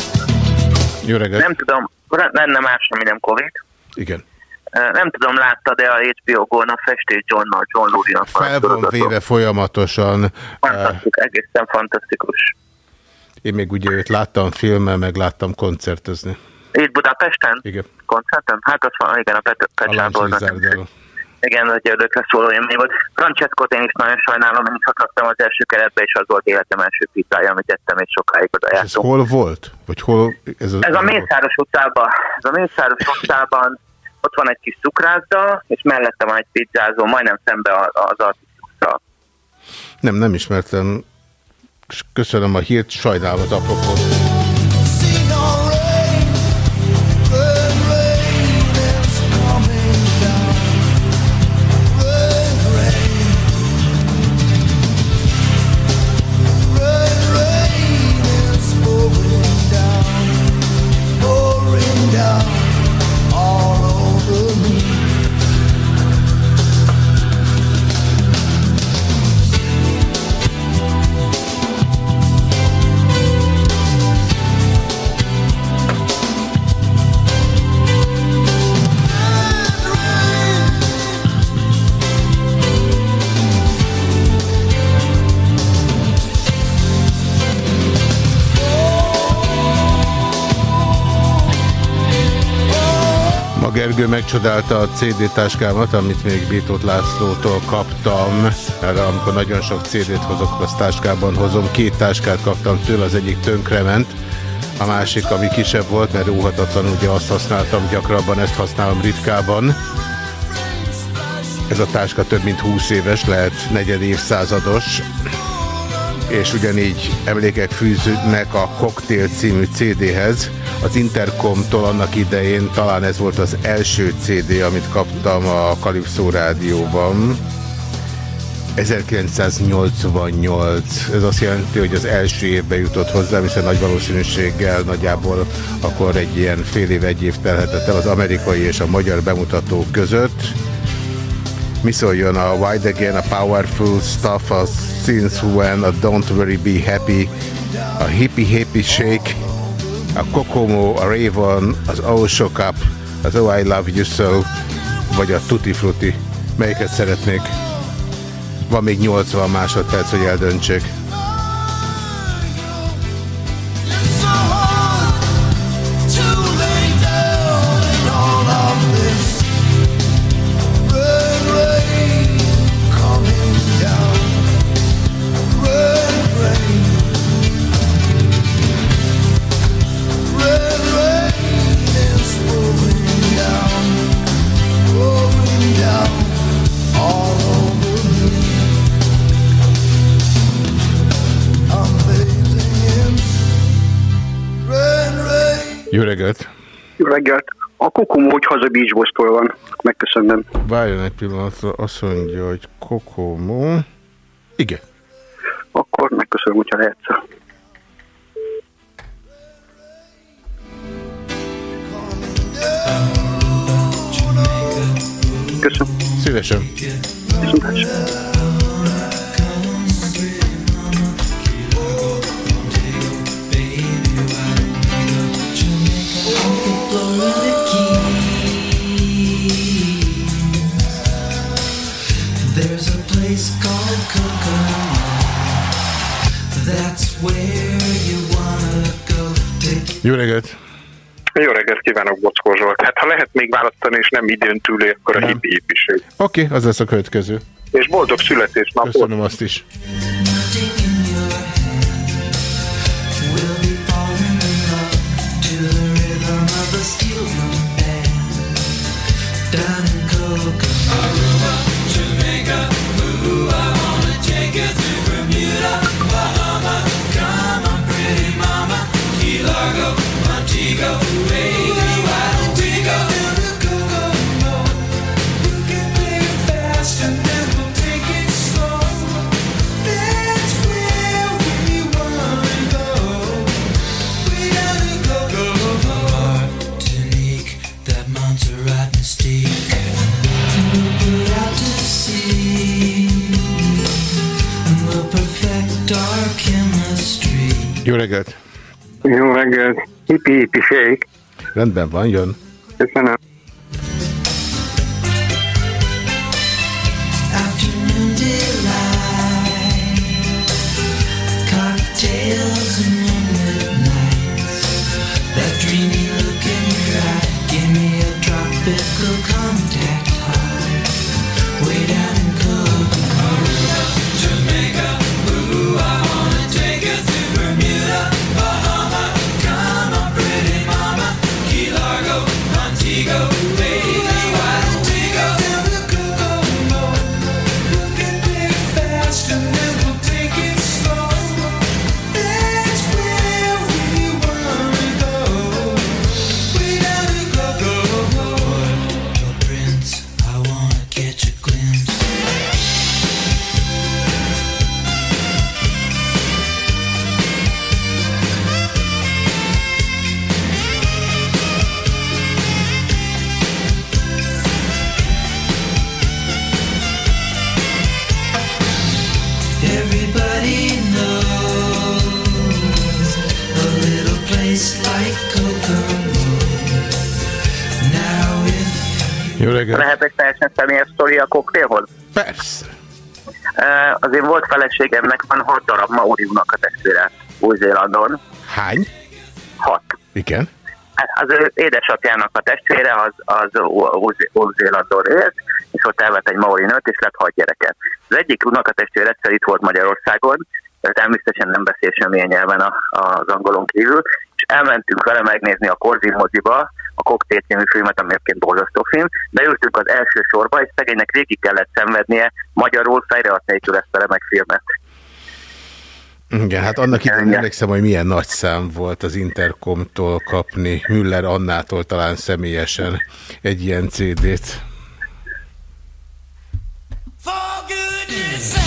Jó reggelt! Nem tudom, lenne más, ami nem Covid. Igen. Nem tudom, láttad-e a HBO Go-n a festés John-nal, John Lurie-nak Fel van véve folyamatosan. Fantasztikus, egészen fantasztikus. Én még ugye őt láttam filmmel, meg láttam koncertezni. Itt Budapesten? Igen. Koncerten? Hát az van, igen, a Pecsából. Igen, hogy ördökre szóló élmény volt. Francescot én is nagyon sajnálom, én is laktam az első keretbe, és az volt életem első pizzája, amit ettem, és sokáig oda jártunk. Ez hol volt? Vagy hol ez, a, ez a Mészáros utcában. Ez a Mészáros utcában ott van egy kis cukrászda, és mellette van egy pizzázó, majdnem szembe az Artikusszal. Nem, nem ismertem. Köszönöm a hírt, sajnálom az apropót. Gergő megcsodálta a CD táskámat, amit még Bítót Lászlótól kaptam. Mert amikor nagyon sok CD-t hozok, az táskában hozom. Két táskát kaptam tőle, az egyik tönkrement. A másik, ami kisebb volt, mert óhatatlan, ugye azt használtam gyakrabban, ezt használom ritkában. Ez a táska több mint 20 éves, lehet negyed évszázados és ugyanígy emlékek fűződnek a Cocktail című CD-hez. Az Intercomtól annak idején talán ez volt az első CD, amit kaptam a Calypso rádióban. 1988. Ez azt jelenti, hogy az első évben jutott hozzám, hiszen nagy valószínűséggel nagyjából akkor egy ilyen fél év, egy év telhetett el az amerikai és a magyar bemutató között. Mi szóljon a Wide Again, a Powerful Stuff, a Since When, a Don't Worry Be Happy, a Hippie Hippie Shake, a Kokomo, a Raven, az Osho Cup, az Oh I Love You So, vagy a Tutti Frutti. Melyiket szeretnék? Van még 80 másodperc, hogy eldöntsék. Jó reggelt! Jó reggelt! A Kokomó, hogy haza Beachbostól van. Megköszönöm. Várjon egy pillanatra, azt mondja, hogy Kokomó. Igen. Akkor megköszönöm, hogyha lehetsz. Köszönöm. Szívesen. Köszönöm. Jó reggelt! Jó reggelt kívánok, Bockó Zsolt. Hát ha lehet még választani, és nem időn túlé, akkor a hippi hippiség. Oké, okay, az lesz a következő. És boldog születésnapot. Köszönöm azt is. Down in Coca Jó reggelt! Jó reggelt! Hipi hipi. Rendben van, jön. Köszönöm. Reggelt. Lehet egy teljesen személyes sztori a koktélhoz? Persze. Az én volt feleségemnek van hat darab Mauriunak a testvére Új-Zélandon. Hány? Hat. Igen. Hát az ő édesapjának a testvére az, az Új-Zélandon élt, és ott elvett egy Maori nőt, és lett hat gyereke. Az egyik unokatestvér egyszer itt volt Magyarországon, természetesen nem beszél semmilyen nyelven az angolon kívül, és elmentünk vele megnézni a Korzi moziba, a Cocktail című filmet, ami egyébként borzasztó film, beültünk az első sorba, és szegénynek végig kellett szenvednie magyarul fejreadni nélkül ezt a remek filmet. Igen, hát annak idején emlékszem, hogy milyen nagy szám volt az Intercomtól kapni, Müller Annától talán személyesen egy ilyen CD-t. For goodness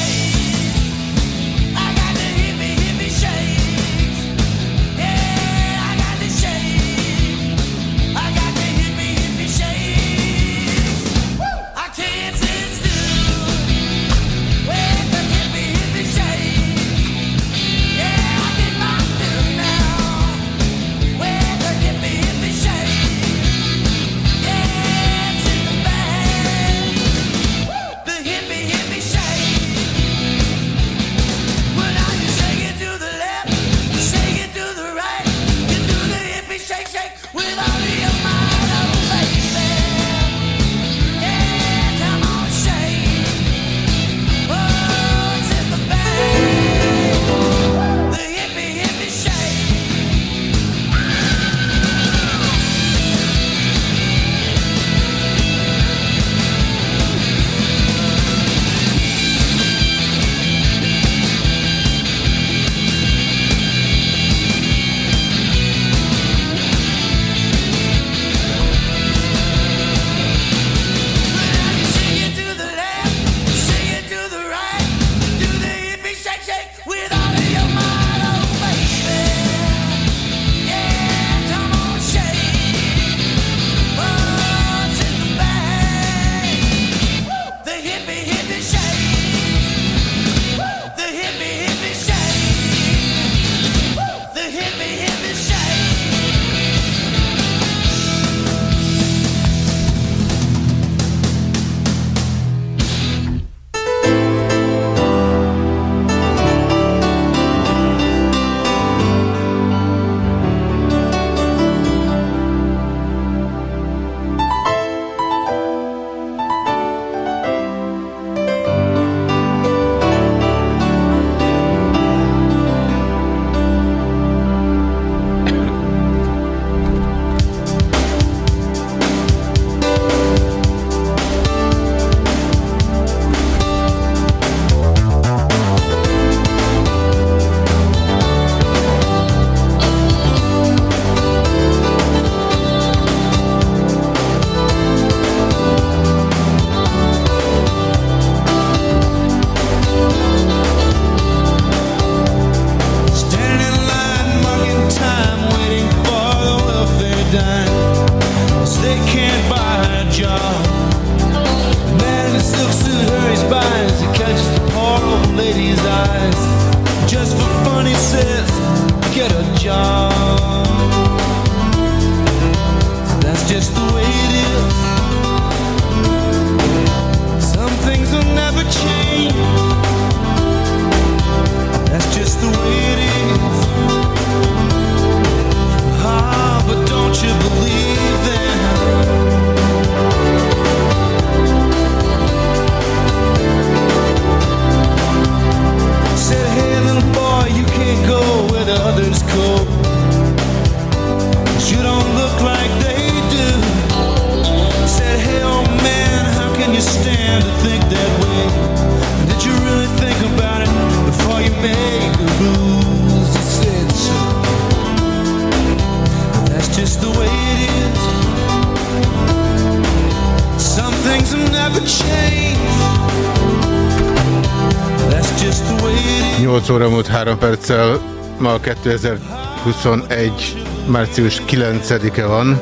2021. március 9-e van.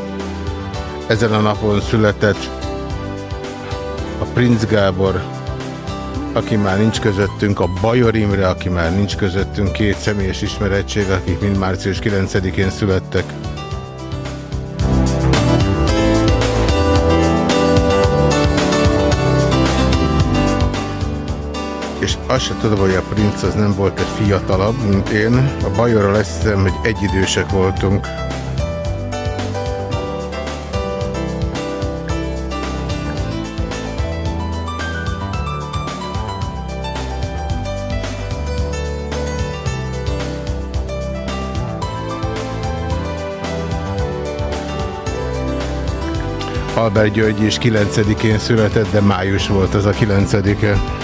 Ezen a napon született a Prince Gábor, aki már nincs közöttünk, a Bajor Imre, aki már nincs közöttünk, két személyes ismerettség, akik mind március 9-én születtek. Azt sem tudom, hogy a princ az nem volt egy fiatalabb, mint én. A Bajorral azt hiszem, hogy egyidősek voltunk. Albert György is 9-én született, de május volt az a 9-e. Well,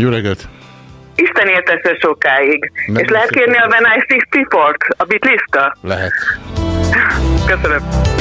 Jó reggelt! Isten éltesse sokáig. Nem És lehet kérni a When I See People-t, a bitlista? Lehet. Köszönöm.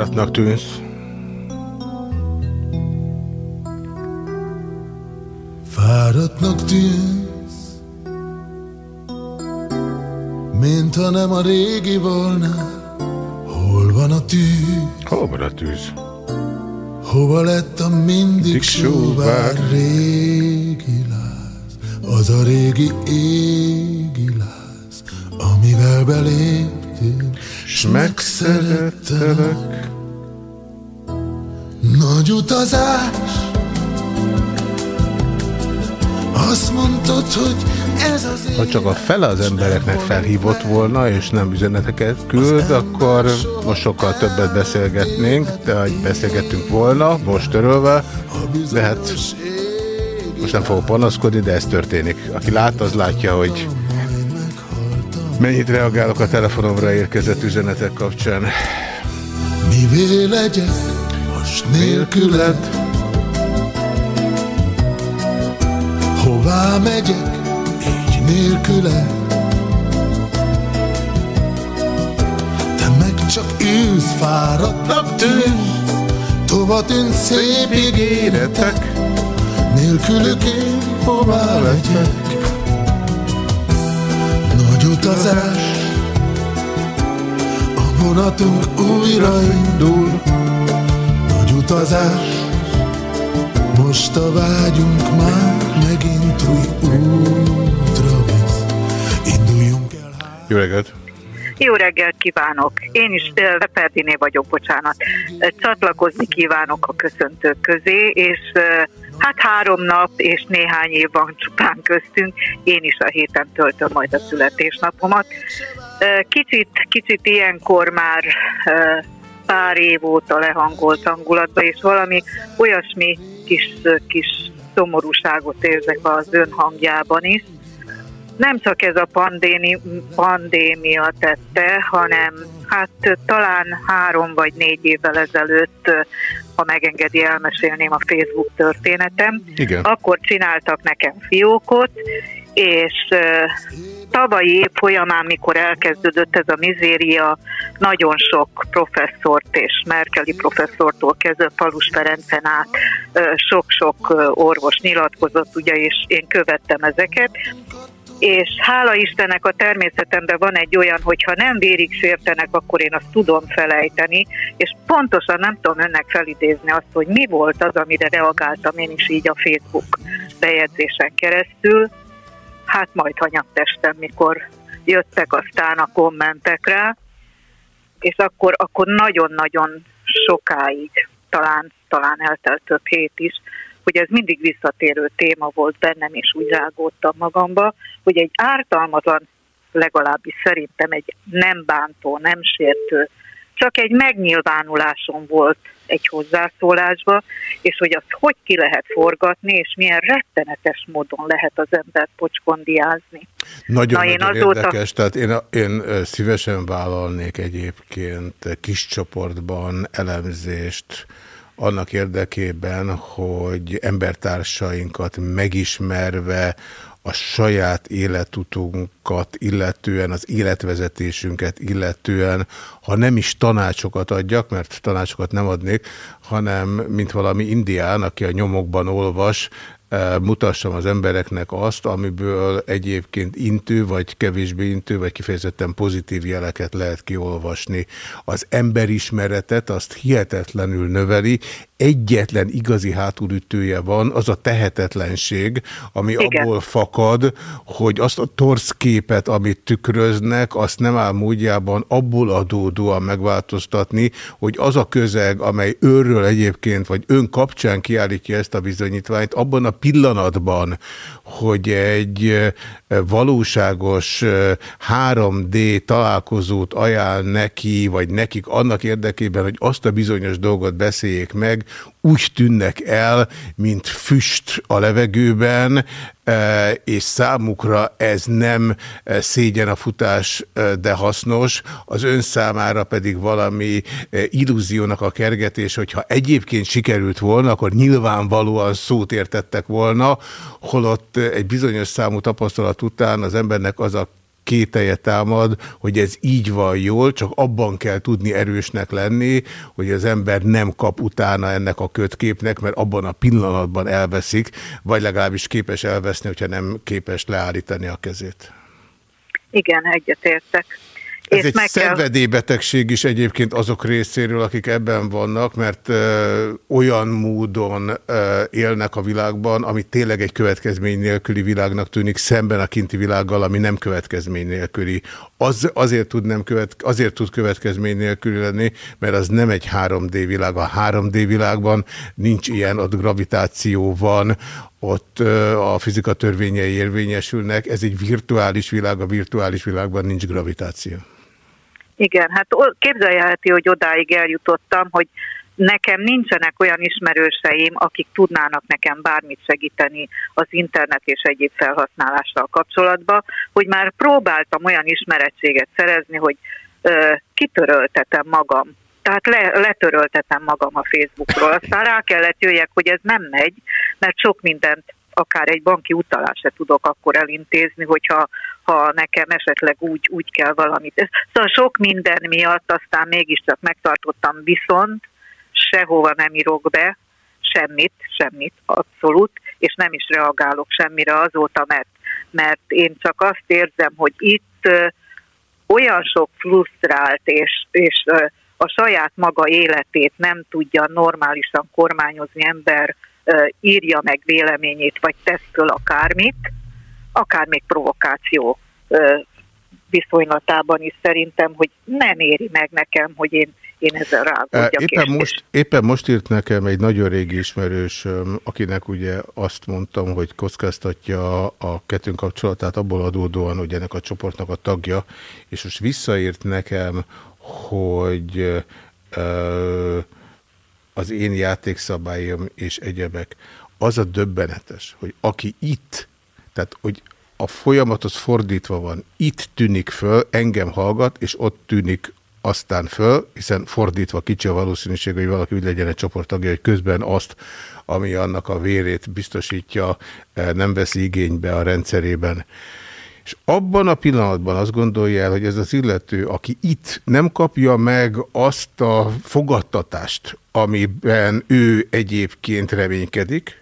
Fáradtnak tűnsz. Fáradtnak tűnsz, mint ha nem a régi volna. Hol van a tűz? Hol van a tűz? Hova lett a mindig sóvár régi láz? Az a régi égi láz, amivel beléptél, s megszerettelek. Nagy utazás, azt mondtad, hogy ez az Ha csak a fele az embereknek felhívott volna, és nem üzeneteket küld, akkor most sokkal többet beszélgetnénk, de beszélgettünk volna, most törölve, de hát most nem fogok panaszkodni, de ez történik. Aki lát, az látja, hogy mennyit reagálok a telefonomra érkezett üzenetek kapcsán. Mivé legyek most nélküled? Hová megyek így nélküled? Te meg csak ülsz, fáradtnak tűnsz, tova tűnsz szép ígéretek, nélkülük én hová legyek? Nagy utazás, a vonatunk újra indul, utazás, most a vágyunk már megint új útra visz. Induljunk el. Jó reggelt! Jó reggelt kívánok! Én is Leperdiné vagyok, bocsánat. Csatlakozni kívánok a köszöntők közé, és hát három nap és néhány év van csupán köztünk. Én is a héten töltöm majd a születésnapomat. Kicsit, kicsit ilyenkor már pár év óta lehangolt hangulatba, és valami olyasmi kis, kis szomorúságot érzek az ön hangjában is. Nem csak ez a pandémi, pandémia tette, hanem hát talán három vagy négy évvel ezelőtt, ha megengedi, elmesélném a Facebook történetem. Igen. Akkor csináltak nekem fiókot, és tavalyi év folyamán, mikor elkezdődött ez a mizéria, nagyon sok professzort és Merkeli professzortól kezdve Palus Ferencen át sok-sok orvos nyilatkozott, ugye, és én követtem ezeket, és hála Istennek a természetemben van egy olyan, hogy ha nem vérig sértenek, akkor én azt tudom felejteni, és pontosan nem tudom önnek felidézni azt, hogy mi volt az, amire reagáltam én is így a Facebook bejegyzésen keresztül, hát majd hanyagtestem, mikor jöttek aztán a kommentek és akkor, akkor nagyon-nagyon sokáig, talán, talán eltelt több hét is, hogy ez mindig visszatérő téma volt bennem, és úgy rágódtam magamba, hogy egy ártalmatlan, legalábbis szerintem egy nem bántó, nem sértő, csak egy megnyilvánulásom volt egy hozzászólásba, és hogy azt hogy ki lehet forgatni, és milyen rettenetes módon lehet az embert pocskondiázni. Nagyon, Na, én nagyon azóta- érdekes, tehát én, én szívesen vállalnék egyébként kis csoportban elemzést annak érdekében, hogy embertársainkat megismerve a saját életutunkat illetően, az életvezetésünket illetően, ha nem is tanácsokat adjak, mert tanácsokat nem adnék, hanem mint valami indián, aki a nyomokban olvas, mutassam az embereknek azt, amiből egyébként intő, vagy kevésbé intő, vagy kifejezetten pozitív jeleket lehet kiolvasni. Az emberismeretet azt hihetetlenül növeli, egyetlen igazi hátulütője van, az a tehetetlenség, ami Igen. abból fakad, hogy azt a torsz képet, amit tükröznek, azt nem áll módjában abból adódóan megváltoztatni, hogy az a közeg, amely őről egyébként, vagy ön kapcsán kiállítja ezt a bizonyítványt, abban a pillanatban, hogy egy valóságos 3D találkozót ajánl neki, vagy nekik annak érdekében, hogy azt a bizonyos dolgot beszéljék meg, úgy tűnnek el, mint füst a levegőben, és számukra ez nem szégyen a futás, de hasznos, az ön számára pedig valami illúziónak a kergetés, hogyha egyébként sikerült volna, akkor nyilvánvalóan szót értettek volna, holott egy bizonyos számú tapasztalat után az embernek az a kételje támad, hogy ez így van jól, csak abban kell tudni erősnek lenni, hogy az ember nem kap utána ennek a kötképnek, mert abban a pillanatban elveszik, vagy legalábbis képes elveszni, hogyha nem képes leállítani a kezét. Igen, egyetértek. Ez egy szenvedélybetegség is egyébként azok részéről, akik ebben vannak, mert ö, olyan módon ö, élnek a világban, ami tényleg egy következmény nélküli világnak tűnik, szemben a kinti világgal, ami nem következmény nélküli. Az, azért, tud nem követ, azért tud következmény nélküli lenni, mert az nem egy 3D világ. A 3D világban nincs ilyen, ott gravitáció van, ott a fizika törvényei érvényesülnek, ez egy virtuális világ, a virtuális világban nincs gravitáció. Igen, hát képzeljelheti, hogy odáig eljutottam, hogy nekem nincsenek olyan ismerőseim, akik tudnának nekem bármit segíteni az internet és egyéb felhasználással kapcsolatban, hogy már próbáltam olyan ismerettséget szerezni, hogy ö, kitöröltetem magam. Tehát le, letöröltetem magam a Facebookról. Aztán rá kellett jöjjek, hogy ez nem megy, mert sok mindent akár egy banki utalást se tudok akkor elintézni, hogyha ha nekem esetleg úgy, úgy kell valamit. Szóval sok minden miatt aztán mégiscsak megtartottam, viszont sehova nem írok be, semmit, semmit, abszolút, és nem is reagálok semmire azóta, mert, mert én csak azt érzem, hogy itt olyan sok frusztrált és, és a saját maga életét nem tudja normálisan kormányozni ember írja meg véleményét, vagy tesz föl akármit, akár még provokáció viszonylatában is szerintem, hogy nem éri meg nekem, hogy én, én ezzel rágódjak. Éppen most, éppen most írt nekem egy nagyon régi ismerős, akinek ugye azt mondtam, hogy kockáztatja a kettőnk kapcsolatát abból adódóan, hogy ennek a csoportnak a tagja, és most visszaírt nekem, hogy uh, az én játékszabályom és egyebek. Az a döbbenetes, hogy aki itt, tehát hogy a folyamat az fordítva van, itt tűnik föl, engem hallgat, és ott tűnik aztán föl, hiszen fordítva kicsi a valószínűség, hogy valaki úgy legyen egy csoporttagja, hogy közben azt, ami annak a vérét biztosítja, eh, nem veszi igénybe a rendszerében. És abban a pillanatban azt gondolja el, hogy ez az illető, aki itt nem kapja meg azt a fogadtatást, amiben ő egyébként reménykedik,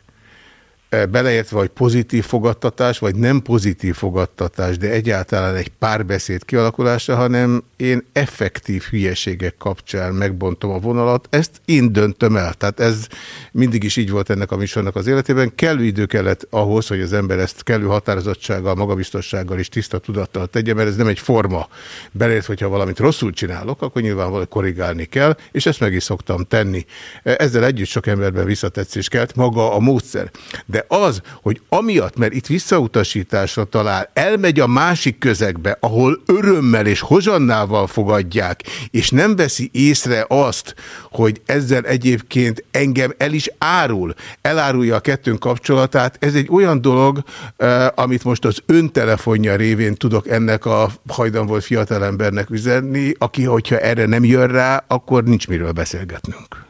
beleértve, vagy pozitív fogadtatás, vagy nem pozitív fogadtatás, de egyáltalán egy párbeszéd kialakulása, hanem én effektív hülyeségek kapcsán megbontom a vonalat, ezt én döntöm el. Tehát ez mindig is így volt ennek a műsornak az életében. Kellő idő kellett ahhoz, hogy az ember ezt kellő határozottsággal, magabiztossággal és tiszta tudattal tegye, mert ez nem egy forma. Beleért, hogyha valamit rosszul csinálok, akkor nyilván korrigálni kell, és ezt meg is szoktam tenni. Eh, ezzel együtt sok emberben visszatetszés kelt maga a módszer. De de az, hogy amiatt, mert itt visszautasításra talál, elmegy a másik közegbe, ahol örömmel és hozsannával fogadják, és nem veszi észre azt, hogy ezzel egyébként engem el is árul, elárulja a kettőnk kapcsolatát, ez egy olyan dolog, eh, amit most az ön telefonja révén tudok ennek a hajdan volt fiatalembernek üzenni, aki, hogyha erre nem jön rá, akkor nincs miről beszélgetnünk.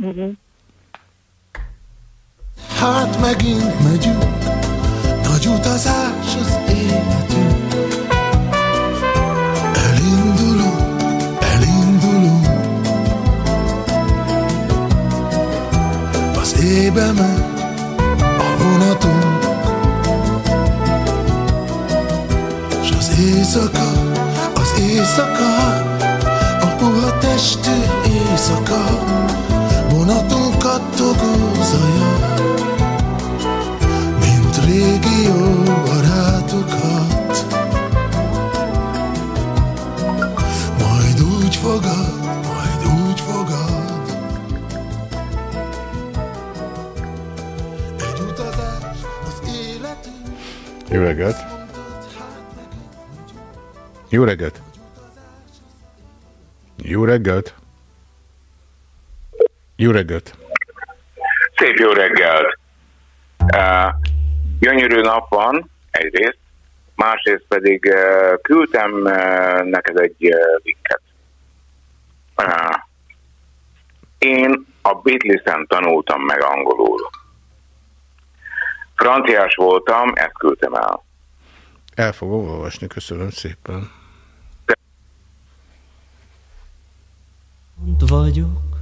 -huh. Hát megint megyünk, nagy utazás az életünk. Elindulunk, elindulunk. Az éjbe megy a vonatunk. S az éjszaka, az éjszaka, a puha testű éjszaka, vonatunk kattogó zaja, régi jó barátokat. Majd úgy fogad, majd úgy fogad, egy utazás az életünk. Jó reggelt! Jó reggelt! Jó reggelt! Jó reggelt! Szép jó reggelt! Uh, gyönyörű nap van egyrészt, másrészt pedig uh, küldtem uh, neked egy uh, linket. Uh, én a Beatles-en tanultam meg angolul. Franciás voltam, ezt küldtem el. El fogom olvasni, köszönöm szépen. Vagyok,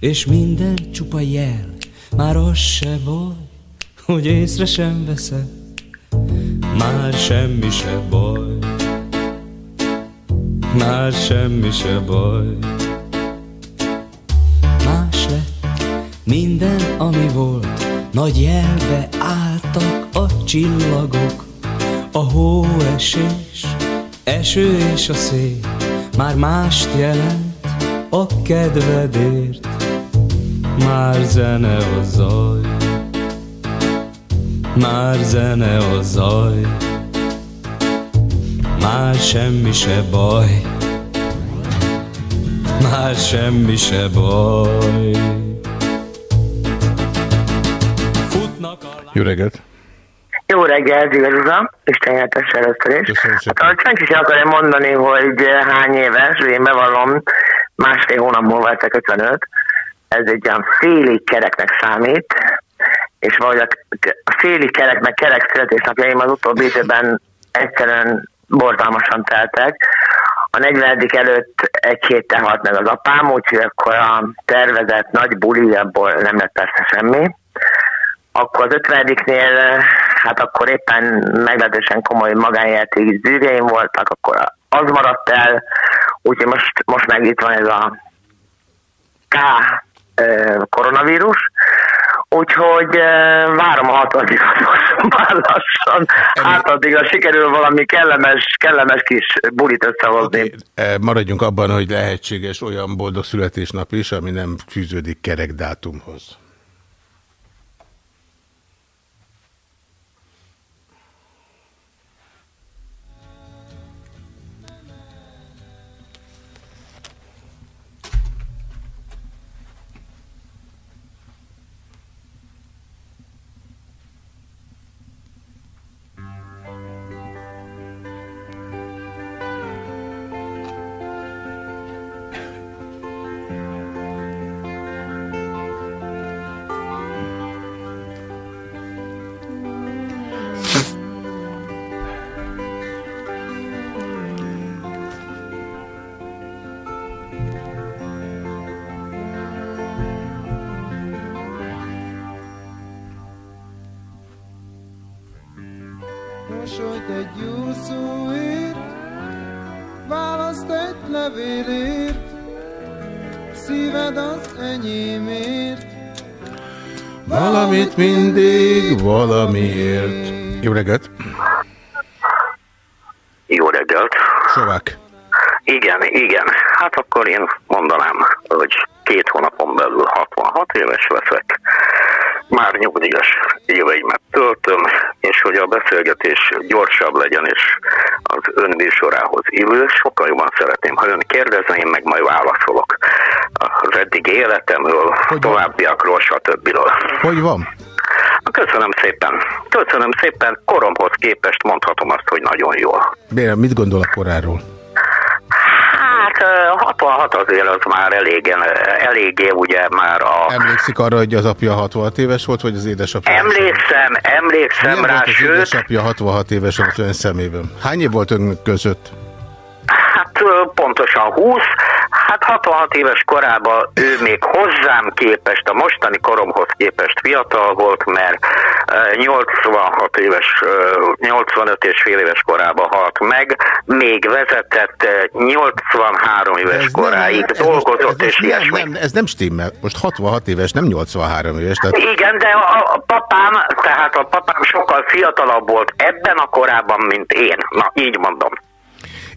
és minden csupa jel, már az se baj, hogy észre sem veszed, már semmi se baj, már semmi se baj. Más lett minden, ami volt, nagy jelbe álltak a csillagok, a hóesés, eső és a szél, már mást jelent a kedvedért, már zene a zaj, már zene a zaj, már semmi se baj, már semmi se baj. Jó reggelt! Jó reggelt, igaz uram, Isten éltes először is. Hát, senki sem akarja mondani, hogy hány éves, én bevallom, másfél hónap múlva leszek 55, ez egy olyan félig kereknek számít, és valahogy a, a félig kerek meg kerek születésnapjaim az utóbbi időben egyszerűen borzalmasan teltek. A 40. előtt egy héttel halt meg az apám, úgyhogy akkor a tervezett nagy buli, abból nem lett persze semmi. Akkor az 50-nél, hát akkor éppen meglehetősen komoly magánjáték zűrjeim voltak, akkor az maradt el, úgyhogy most, most meg itt van ez a K koronavírus, úgyhogy ö, várom a hatodikat most már lassan, hát addig a sikerül valami kellemes, kellemes kis bulit összehozni. Okay. Eh, Maradjunk abban, hogy lehetséges olyan boldog születésnap is, ami nem fűződik kerek dátumhoz. Enyémért. Valamit mindig valamiért. Jó reggelt! Jó reggelt! Sovák. Igen, igen. Hát akkor én mondanám, hogy két hónapon belül 66 éves leszek. Már nyugdíjas éveimet töltöm, és hogy a beszélgetés gyorsabb legyen, és az ön műsorához illő, sokkal jobban szeretném, ha ön kérdezne, én meg majd válaszolok az eddigi életemről, továbbiakról, stb. Hogy van? Köszönöm szépen. Köszönöm szépen. Koromhoz képest mondhatom azt, hogy nagyon jól. Béla, mit gondol a koráról? Hát 66 azért az már elég, eléggé ugye már a... Emlékszik arra, hogy az apja 66 éves volt, vagy az édesapja? Emlékszem, emlékszem Milyen rá, volt az sőt... édesapja 66 éves az ön szemében? Hány év volt ön között? Hát pontosan 20, Hát 66 éves korában ő még hozzám képest, a mostani koromhoz képest fiatal volt, mert 86 éves, 85 és fél éves korában halt meg, még vezetett 83 éves ez koráig nem, dolgozott, ez és nem, ilyesmi. Nem, ez nem stimmel. Most 66 éves, nem 83 éves. Tehát... Igen, de a, a papám, tehát a papám sokkal fiatalabb volt ebben a korában, mint én. Na, így mondom.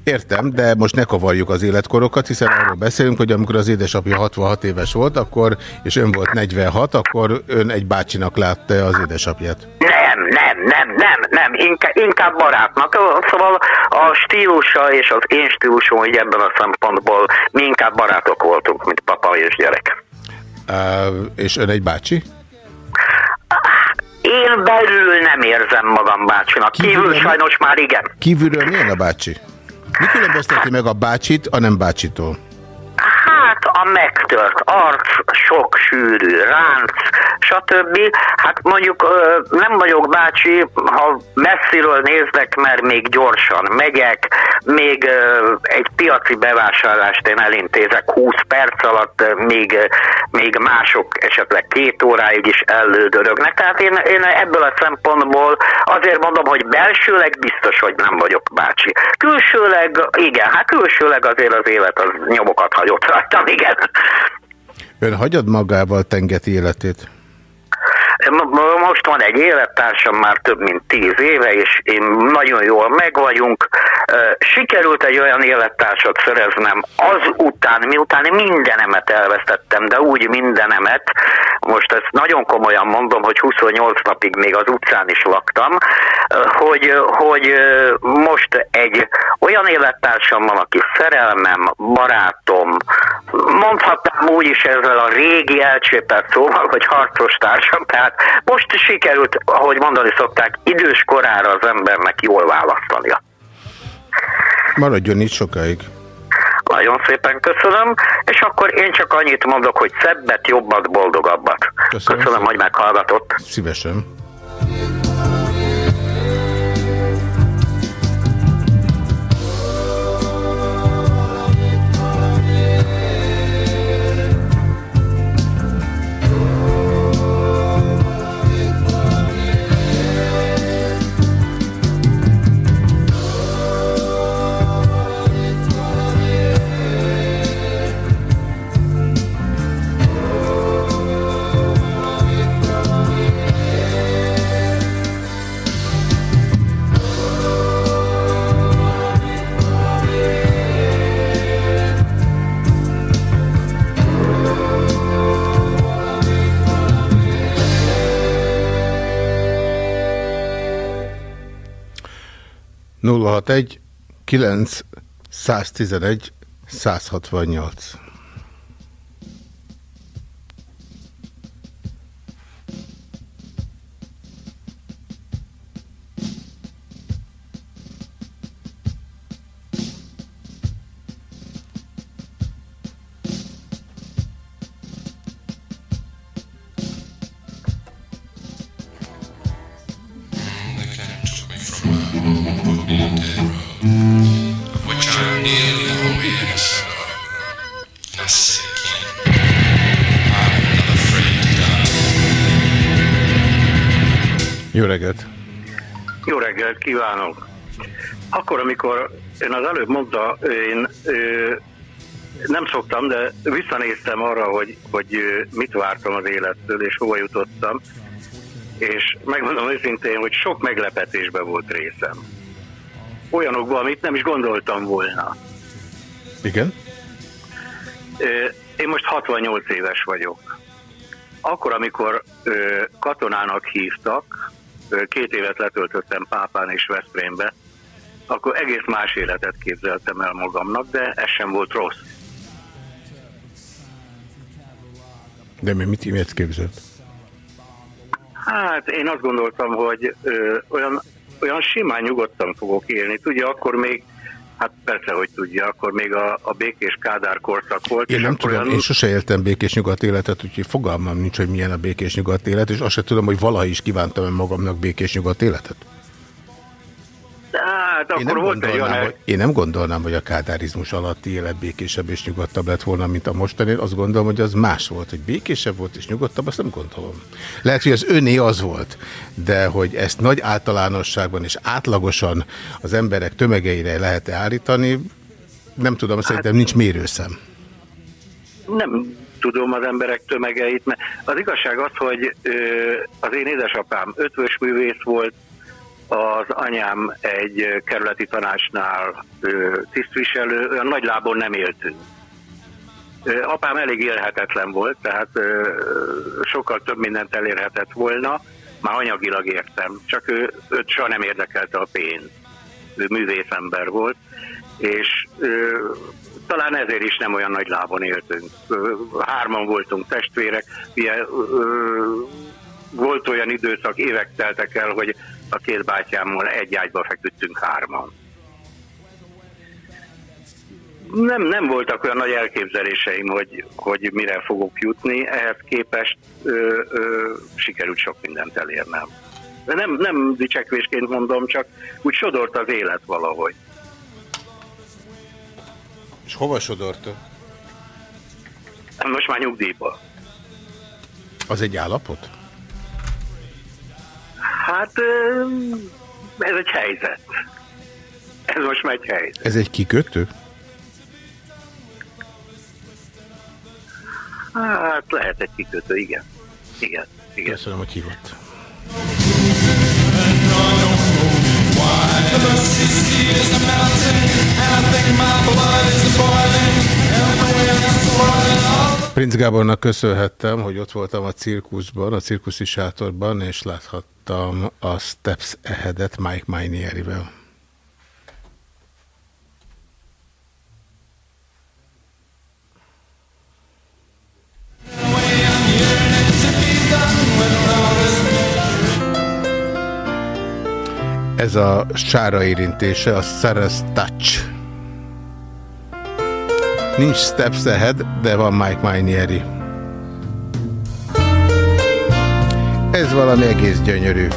Értem, de most ne kavarjuk az életkorokat, hiszen arról beszélünk, hogy amikor az édesapja 66 éves volt, akkor, és ön volt 46, akkor ön egy bácsinak látta az édesapját. Nem, nem, nem, nem, nem, inkább, inkább barátnak. Szóval a stílusa és az én stílusom, hogy ebben a szempontból mi inkább barátok voltunk, mint papa és gyerek. Uh, és ön egy bácsi? Én belül nem érzem magam bácsinak. Kívül, Kívül sajnos már igen. Kívülről milyen a bácsi? Mi különbözteti meg a bácsit a nem bácsitól? Hát a megtört arc, sok sűrű ránc, stb. Hát mondjuk nem vagyok bácsi, ha messziről néznek, mert még gyorsan megyek, még egy piaci bevásárlást én elintézek 20 perc alatt, még, még mások esetleg két óráig is ellődörögnek. Tehát én, én ebből a szempontból azért mondom, hogy belsőleg biztos, hogy nem vagyok bácsi. Külsőleg, igen, hát külsőleg azért az élet az nyomokat hagyott rajtam, igen. Ön hagyad magával tengeti életét? Most van egy élettársam már több mint tíz éve, és én nagyon jól megvagyunk. Sikerült egy olyan élettársat szereznem azután, miután mindenemet elvesztettem, de úgy mindenemet, most ezt nagyon komolyan mondom, hogy 28 napig még az utcán is laktam, hogy, hogy most egy olyan élettársam van, aki szerelmem, barátom, mondhatnám úgy is ezzel a régi elcsépelt szóval, hogy harcos társam, tehát most sikerült, ahogy mondani szokták, idős korára az embernek jól választania. Maradjon itt sokáig. Nagyon szépen köszönöm, és akkor én csak annyit mondok, hogy szebbet, jobbat, boldogabbat. Köszönöm, köszönöm hogy meghallgatott. Szívesen. 061 9 111 168 amikor ön az előbb mondta, én ö, nem szoktam, de visszanéztem arra, hogy, hogy mit vártam az élettől, és hova jutottam, és megmondom őszintén, hogy sok meglepetésbe volt részem. Olyanokban, amit nem is gondoltam volna. Igen? Én most 68 éves vagyok. Akkor, amikor katonának hívtak, két évet letöltöttem Pápán és Veszprémbe, akkor egész más életet képzeltem el magamnak, de ez sem volt rossz. De mi mit ilyet képzelt? Hát én azt gondoltam, hogy ö, olyan, olyan simán nyugodtan fogok élni. Tudja, akkor még Hát persze, hogy tudja, akkor még a, a békés Kádár korszak volt. Én nem tudom, olyan... én sose éltem békés nyugat életet, úgyhogy fogalmam nincs, hogy milyen a békés nyugat élet, és azt sem tudom, hogy valaha is kívántam magamnak békés nyugat életet. Hát, én, nem olyan... hogy, én nem gondolnám, hogy a kádárizmus alatti élet békésebb és nyugodtabb lett volna, mint a mostani. Azt gondolom, hogy az más volt, hogy békésebb volt és nyugodtabb, azt nem gondolom. Lehet, hogy az öné az volt, de hogy ezt nagy általánosságban és átlagosan az emberek tömegeire lehet -e állítani, nem tudom, hát, szerintem nincs mérőszem. Nem tudom az emberek tömegeit, mert az igazság az, hogy ö, az én édesapám ötvös művész volt, az anyám egy kerületi tanácsnál tisztviselő, olyan nagy lábon nem éltünk. Apám elég élhetetlen volt, tehát sokkal több mindent elérhetett volna, már anyagilag értem, csak ő, őt soha nem érdekelte a pénz. Ő művészember volt, és talán ezért is nem olyan nagy lábon éltünk. Hárman voltunk testvérek, ugye, volt olyan időszak, évek teltek el, hogy a két bátyámmal egy ágyba feküdtünk hárman. Nem, nem voltak olyan nagy elképzeléseim, hogy, hogy mire fogok jutni, ehhez képest ö, ö, sikerült sok mindent elérnem. De nem, nem dicsekvésként mondom, csak úgy sodort az élet valahogy. És hova sodorta? Most már nyugdíjba. Az egy állapot? Hát ez egy helyzet. Ez most már egy helyzet. Ez egy kikötő? Hát lehet egy kikötő, igen. Igen, igen. Köszönöm, hogy hívott. Prince Gábornak köszönhettem, hogy ott voltam a cirkuszban, a cirkuszi sátorban, és láthattam a Steps Ahead-et Mike Mainierivel. Ez a sára érintése, a Sarah's Touch. Nincs Steps Ahead, de van Mike Mainieri. Ez valami egész gyönyörű.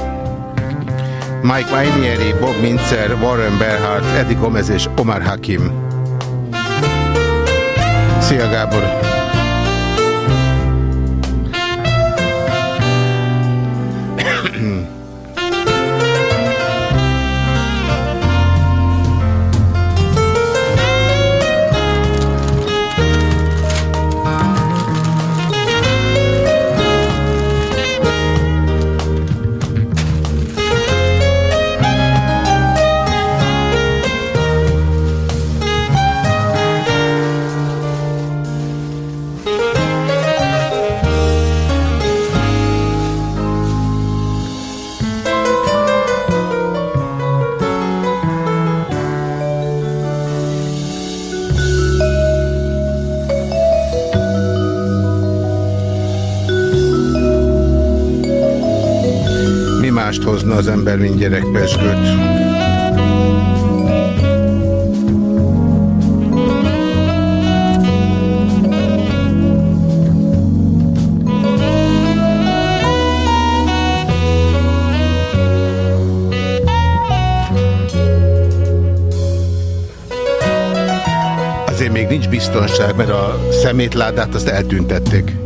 Mike Mainieri, Bob Mincer, Warren Berhardt, Eddie Gomez és Omar Hakim. Szia Gábor! Hozna az ember, mint gyerekpesgőt. Azért még nincs biztonság, mert a szemétládát azt eltüntették.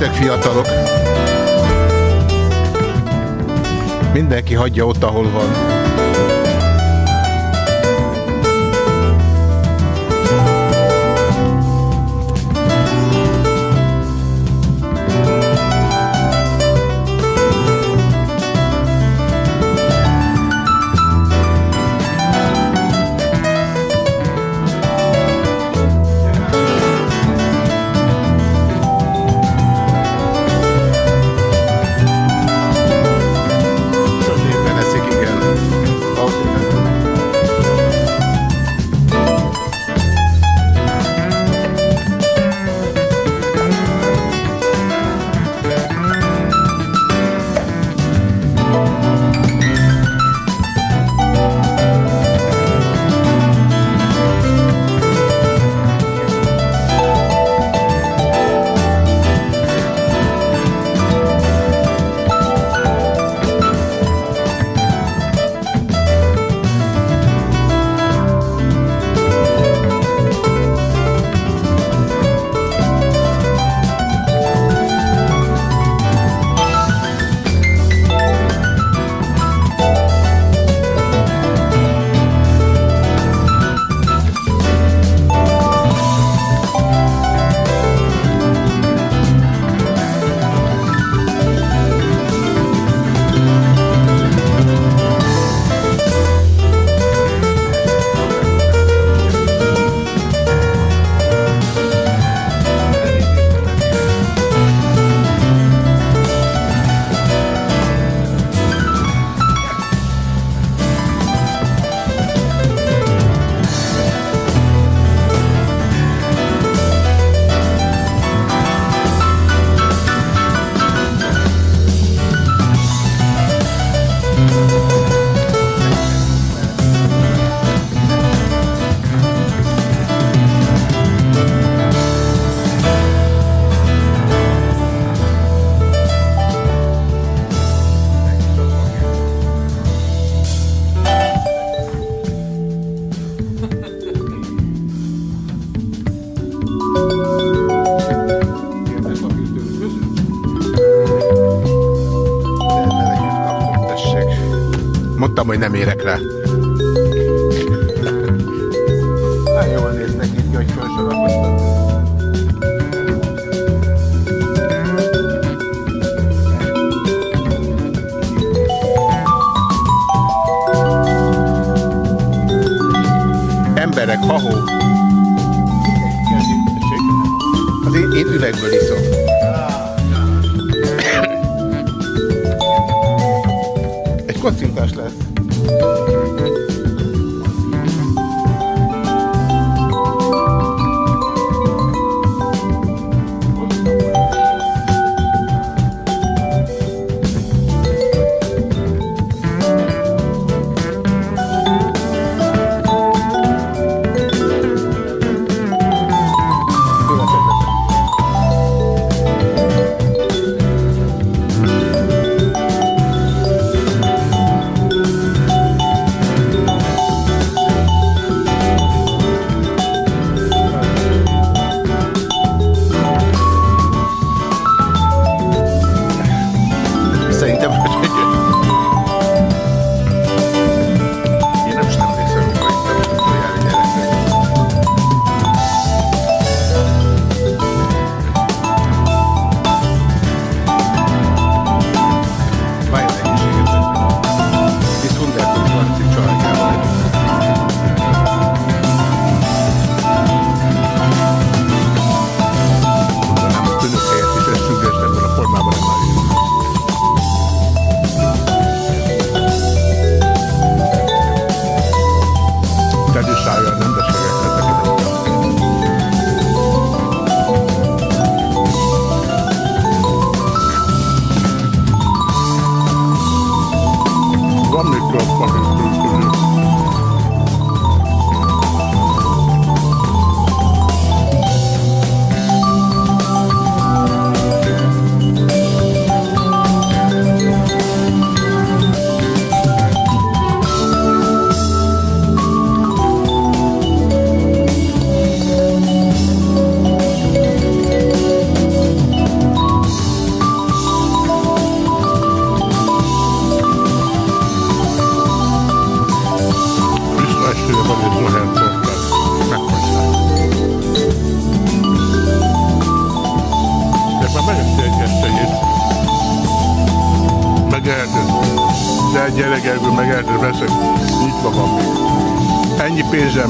Gyertek fiatalok! Mindenki hagyja ott, ahol van. Nem érek rá. Hát jól néznek itt, hogy felsorakoztat. Emberek, hahó. Az én, én üvegből iszom.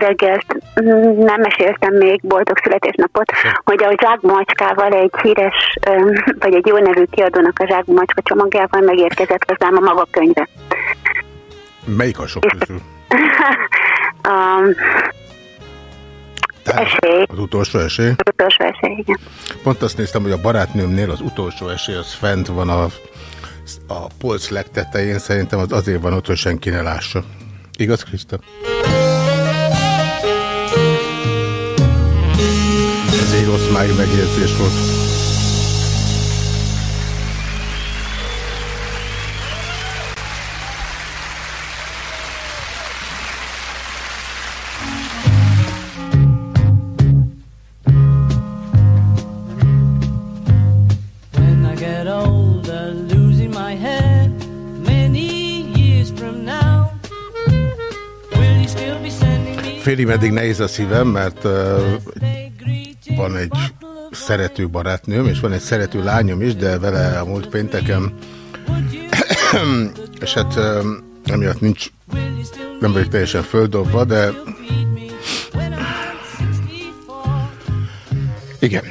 reggelt! Nem meséltem még boldog születésnapot, hogy a zsákmacskával egy híres, vagy egy jó nevű kiadónak a zsákmacska csomagjával megérkezett hozzám a maga könyve. Melyik a sok közül? a, esély. Az utolsó esély? Az utolsó esély, igen. Pont azt néztem, hogy a barátnőmnél az utolsó esély az fent van a, a polc legtetején, szerintem az azért van ott, hogy senki ne lássa. Igaz, Krista? Rossz máj megjegyzés volt. félig meddig nehéz a szívem, mert uh, van egy szerető barátnőm, és van egy szerető lányom is, de vele a múlt pénteken, és hát emiatt nincs, nem vagyok teljesen földobva, de igen.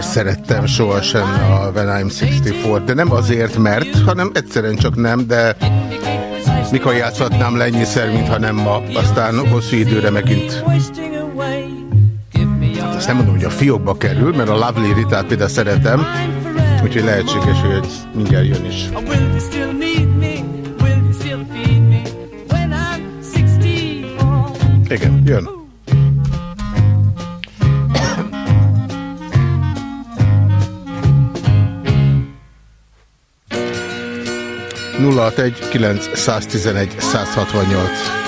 Szerettem sohasem a When I'm 64, de nem azért, mert, hanem egyszerűen csak nem, de mikor játszhatnám le ennyiszer, mintha nem ma, aztán hosszú időre megint. Hát azt nem mondom, hogy a fiókba kerül, mert a Lovely Ritát például szeretem, úgyhogy lehetséges, hogy mindjárt jön is. Igen, jön. 061 911 168.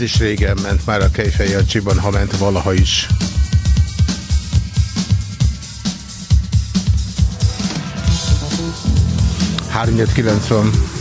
ez is régen ment már a Kejfej Jancsiban, ha ment valaha is. 390. olyan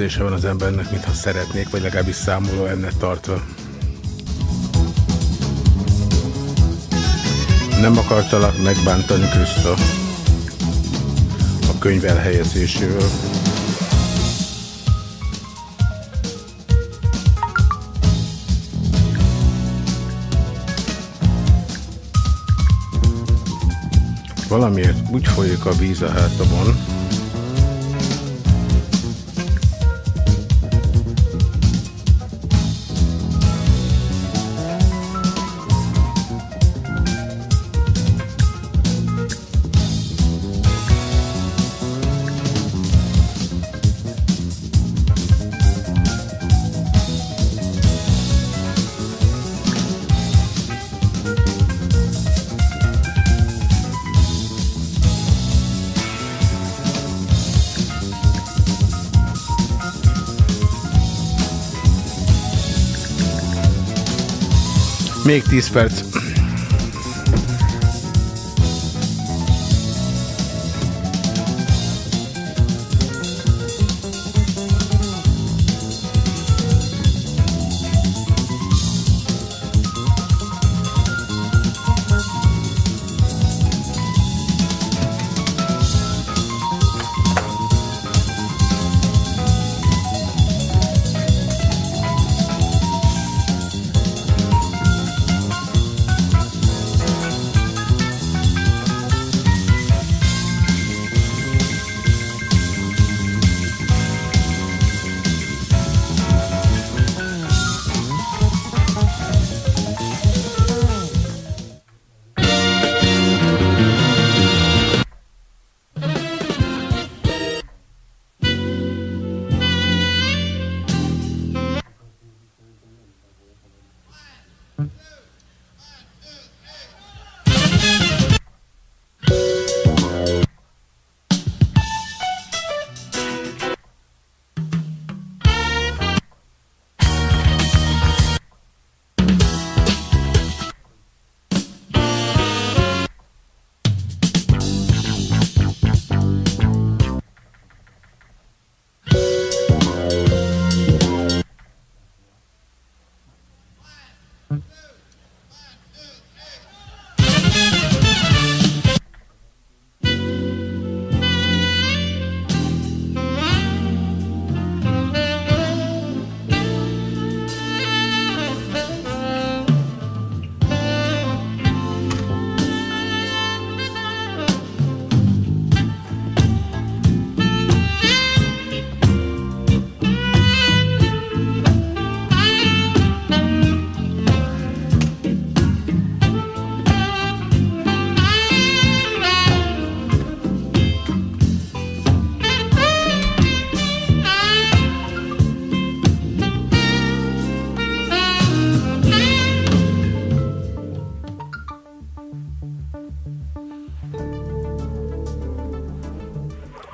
érzése van az embernek, mintha szeretnék, vagy legalábbis számoló ennek tartva. Nem akartalak megbántani Kriszta a könyv elhelyezéséről. Valamiért úgy folyik a víz a hátamon, Még 10 perc.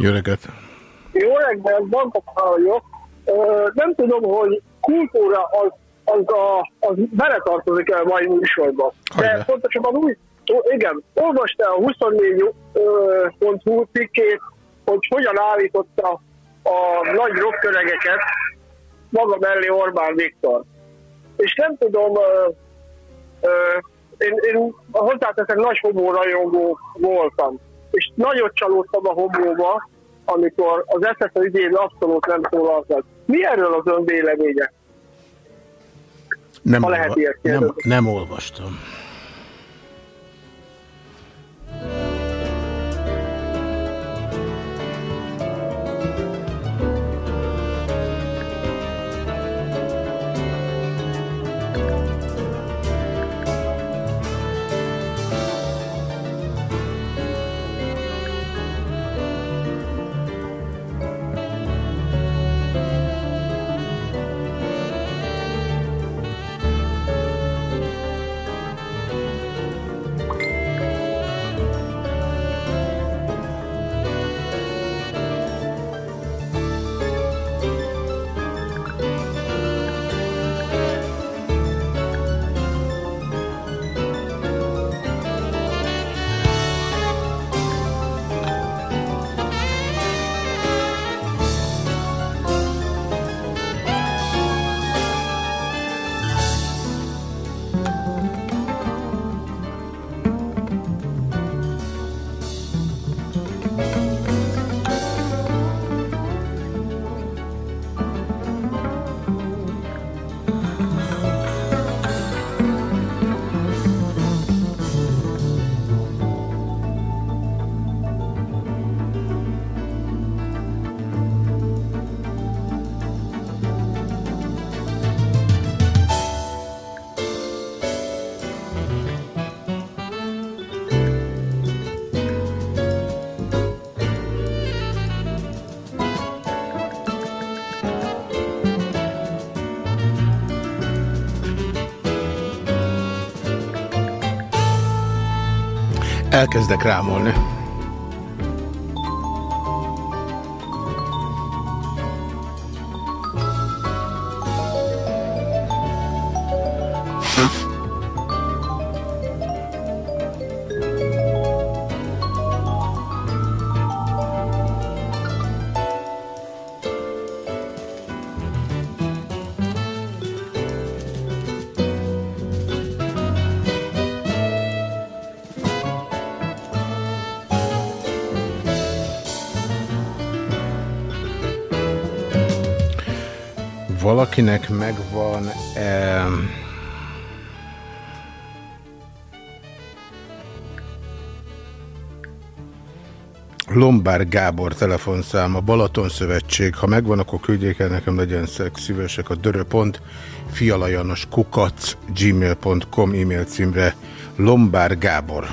Jó reggelt! Jó reggelt, Bankapál vagyok. Nem tudom, hogy kultúra az, az, a, az beletartozik el mai műsorba. De pontosabban úgy, igen, olvasta a 24.hu cikkét, hogy hogyan állította a nagy rocköregeket maga mellé Orbán Viktor. És nem tudom, ö, ö, én, én hozzáteszek nagy homórajongó voltam, és nagyot csalódtam a homóba, amikor az SZSZ ügyén abszolút nem szólalt meg. Mi erről az ön véleménye? Nem, ha lehet ilyet nem, nem olvastam. Elkezdek rámolni. Valakinek megvan eh, Lombár Gábor telefonszám, a Balaton Szövetség. Ha megvan, akkor küldjék el nekem, legyen szívesek a döröpont, fialajanos kukac gmail.com e-mail címre Lombár Gábor.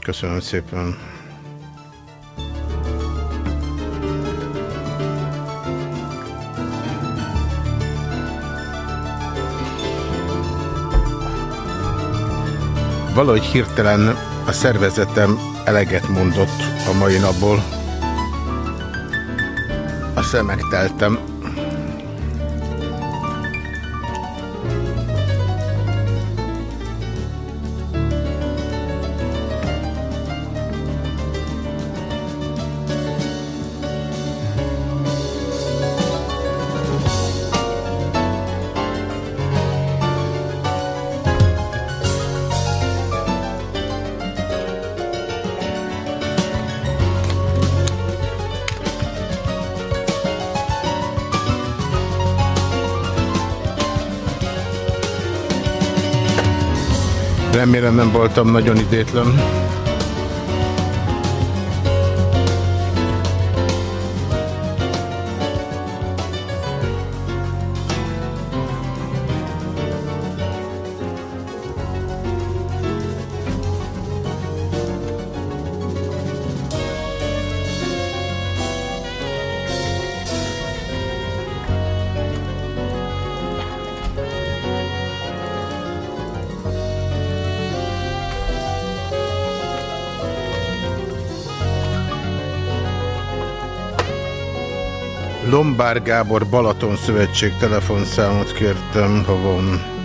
Köszönöm szépen. Valahogy hirtelen a szervezetem eleget mondott a mai napból. A szemek teltem. Nem voltam nagyon idétlen. Lombár Gábor Balaton Szövetség telefonszámot kértem, ha van.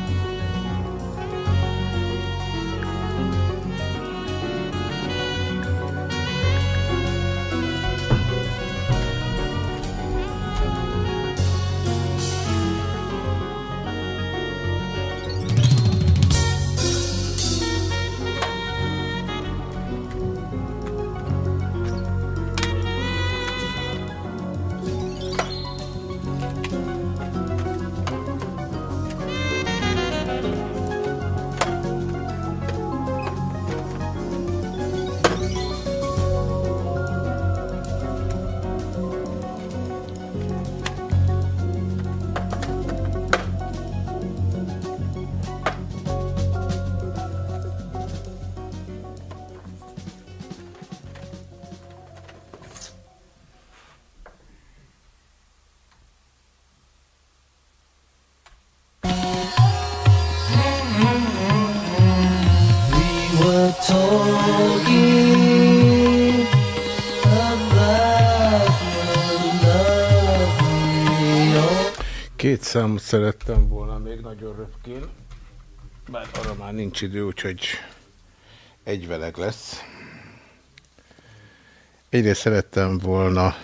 Nincs idő, úgyhogy egyveleg lesz. Egyrészt szerettem volna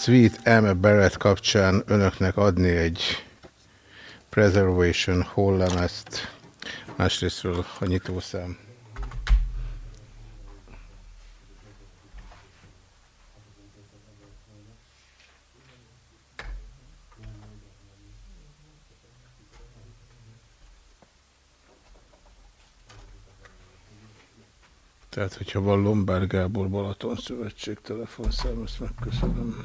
Sweet Emma Barrett kapcsán önöknek adni egy Preservation Hall lemezt, másrésztről a nyitószám. Tehát, hogyha van Lombár Gábor Balaton Szövetség telefonszám, ezt megköszönöm.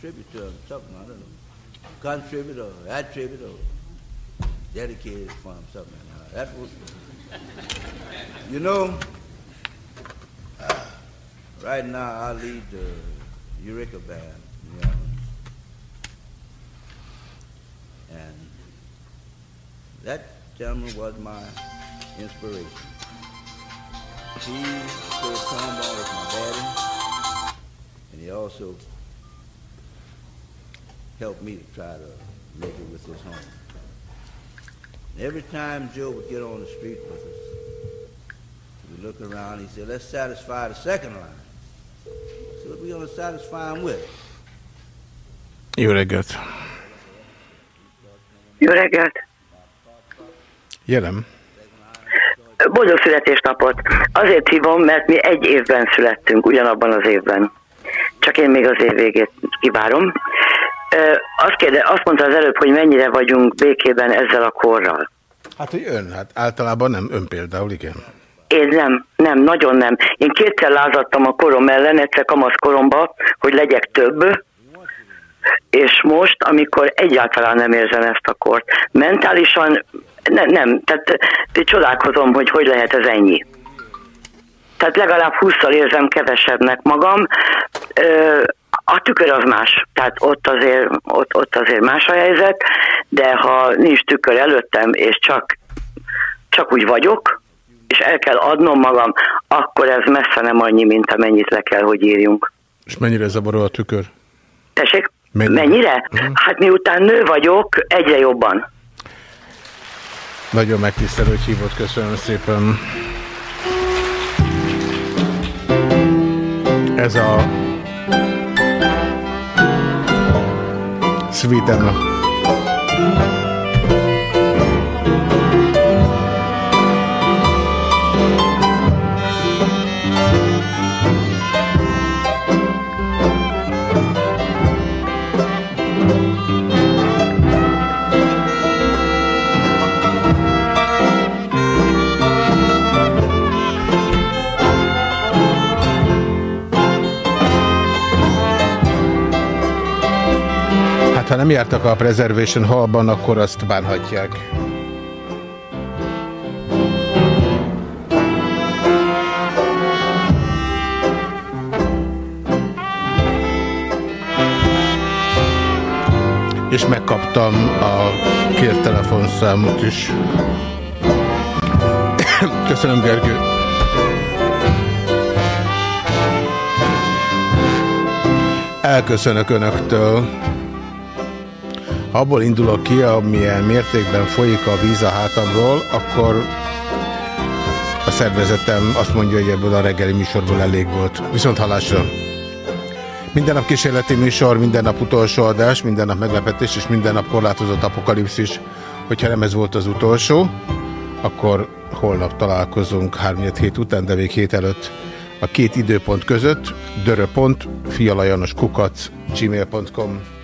tribute to something, I don't know. Contribute or attribute or dedicated from something. Uh, that was, you know, uh, right now I lead the Eureka Band. You know, and that gentleman was my inspiration. He played trombone with my daddy, and he also helped me to try to make it with his home. And every time Joe would get on the street with us, we look around, he said, let's satisfy the second line. So what we going to satisfy him with? Jó reggelt! Jó reggelt! Jelen. Boldog születésnapot! Azért hívom, mert mi egy évben születtünk, ugyanabban az évben. Csak én még az év végét kivárom. Azt, kérde, azt mondta az előbb, hogy mennyire vagyunk békében ezzel a korral. Hát, hogy ön, hát általában nem, ön például, igen. Én nem, nem, nagyon nem. Én kétszer lázadtam a korom ellen, egyszer kamasz koromba, hogy legyek több, és most, amikor egyáltalán nem érzem ezt a kort. Mentálisan ne, nem, tehát csodálkozom, hogy hogy lehet ez ennyi. Tehát legalább 20 érzem kevesebbnek magam. A tükör az más, tehát ott azért, ott, ott azért más a helyzet, de ha nincs tükör előttem, és csak, csak úgy vagyok, és el kell adnom magam, akkor ez messze nem annyi, mint amennyit le kell, hogy írjunk. És mennyire zavaró a tükör? Tessék? Mennyire? Mennyire? Uh-huh. Hát miután nő vagyok, egyre jobban. Nagyon megtisztelő, hogy hívott, köszönöm szépen. Ez a Sweet ha nem jártak a Preservation Hallban, akkor azt bánhatják. És megkaptam a kért telefonszámot is. Köszönöm, Gergő. Elköszönök Önöktől. Ha abból indulok ki, amilyen mértékben folyik a víz a hátamról, akkor a szervezetem azt mondja, hogy ebből a reggeli műsorból elég volt. Viszont halásra! Minden nap kísérleti műsor, minden nap utolsó adás, minden nap meglepetés és minden nap korlátozott apokalipszis. Hogyha nem ez volt az utolsó, akkor holnap találkozunk 3 hét után, de még hét előtt a két időpont között dörö.fialajanoskukac gmail.com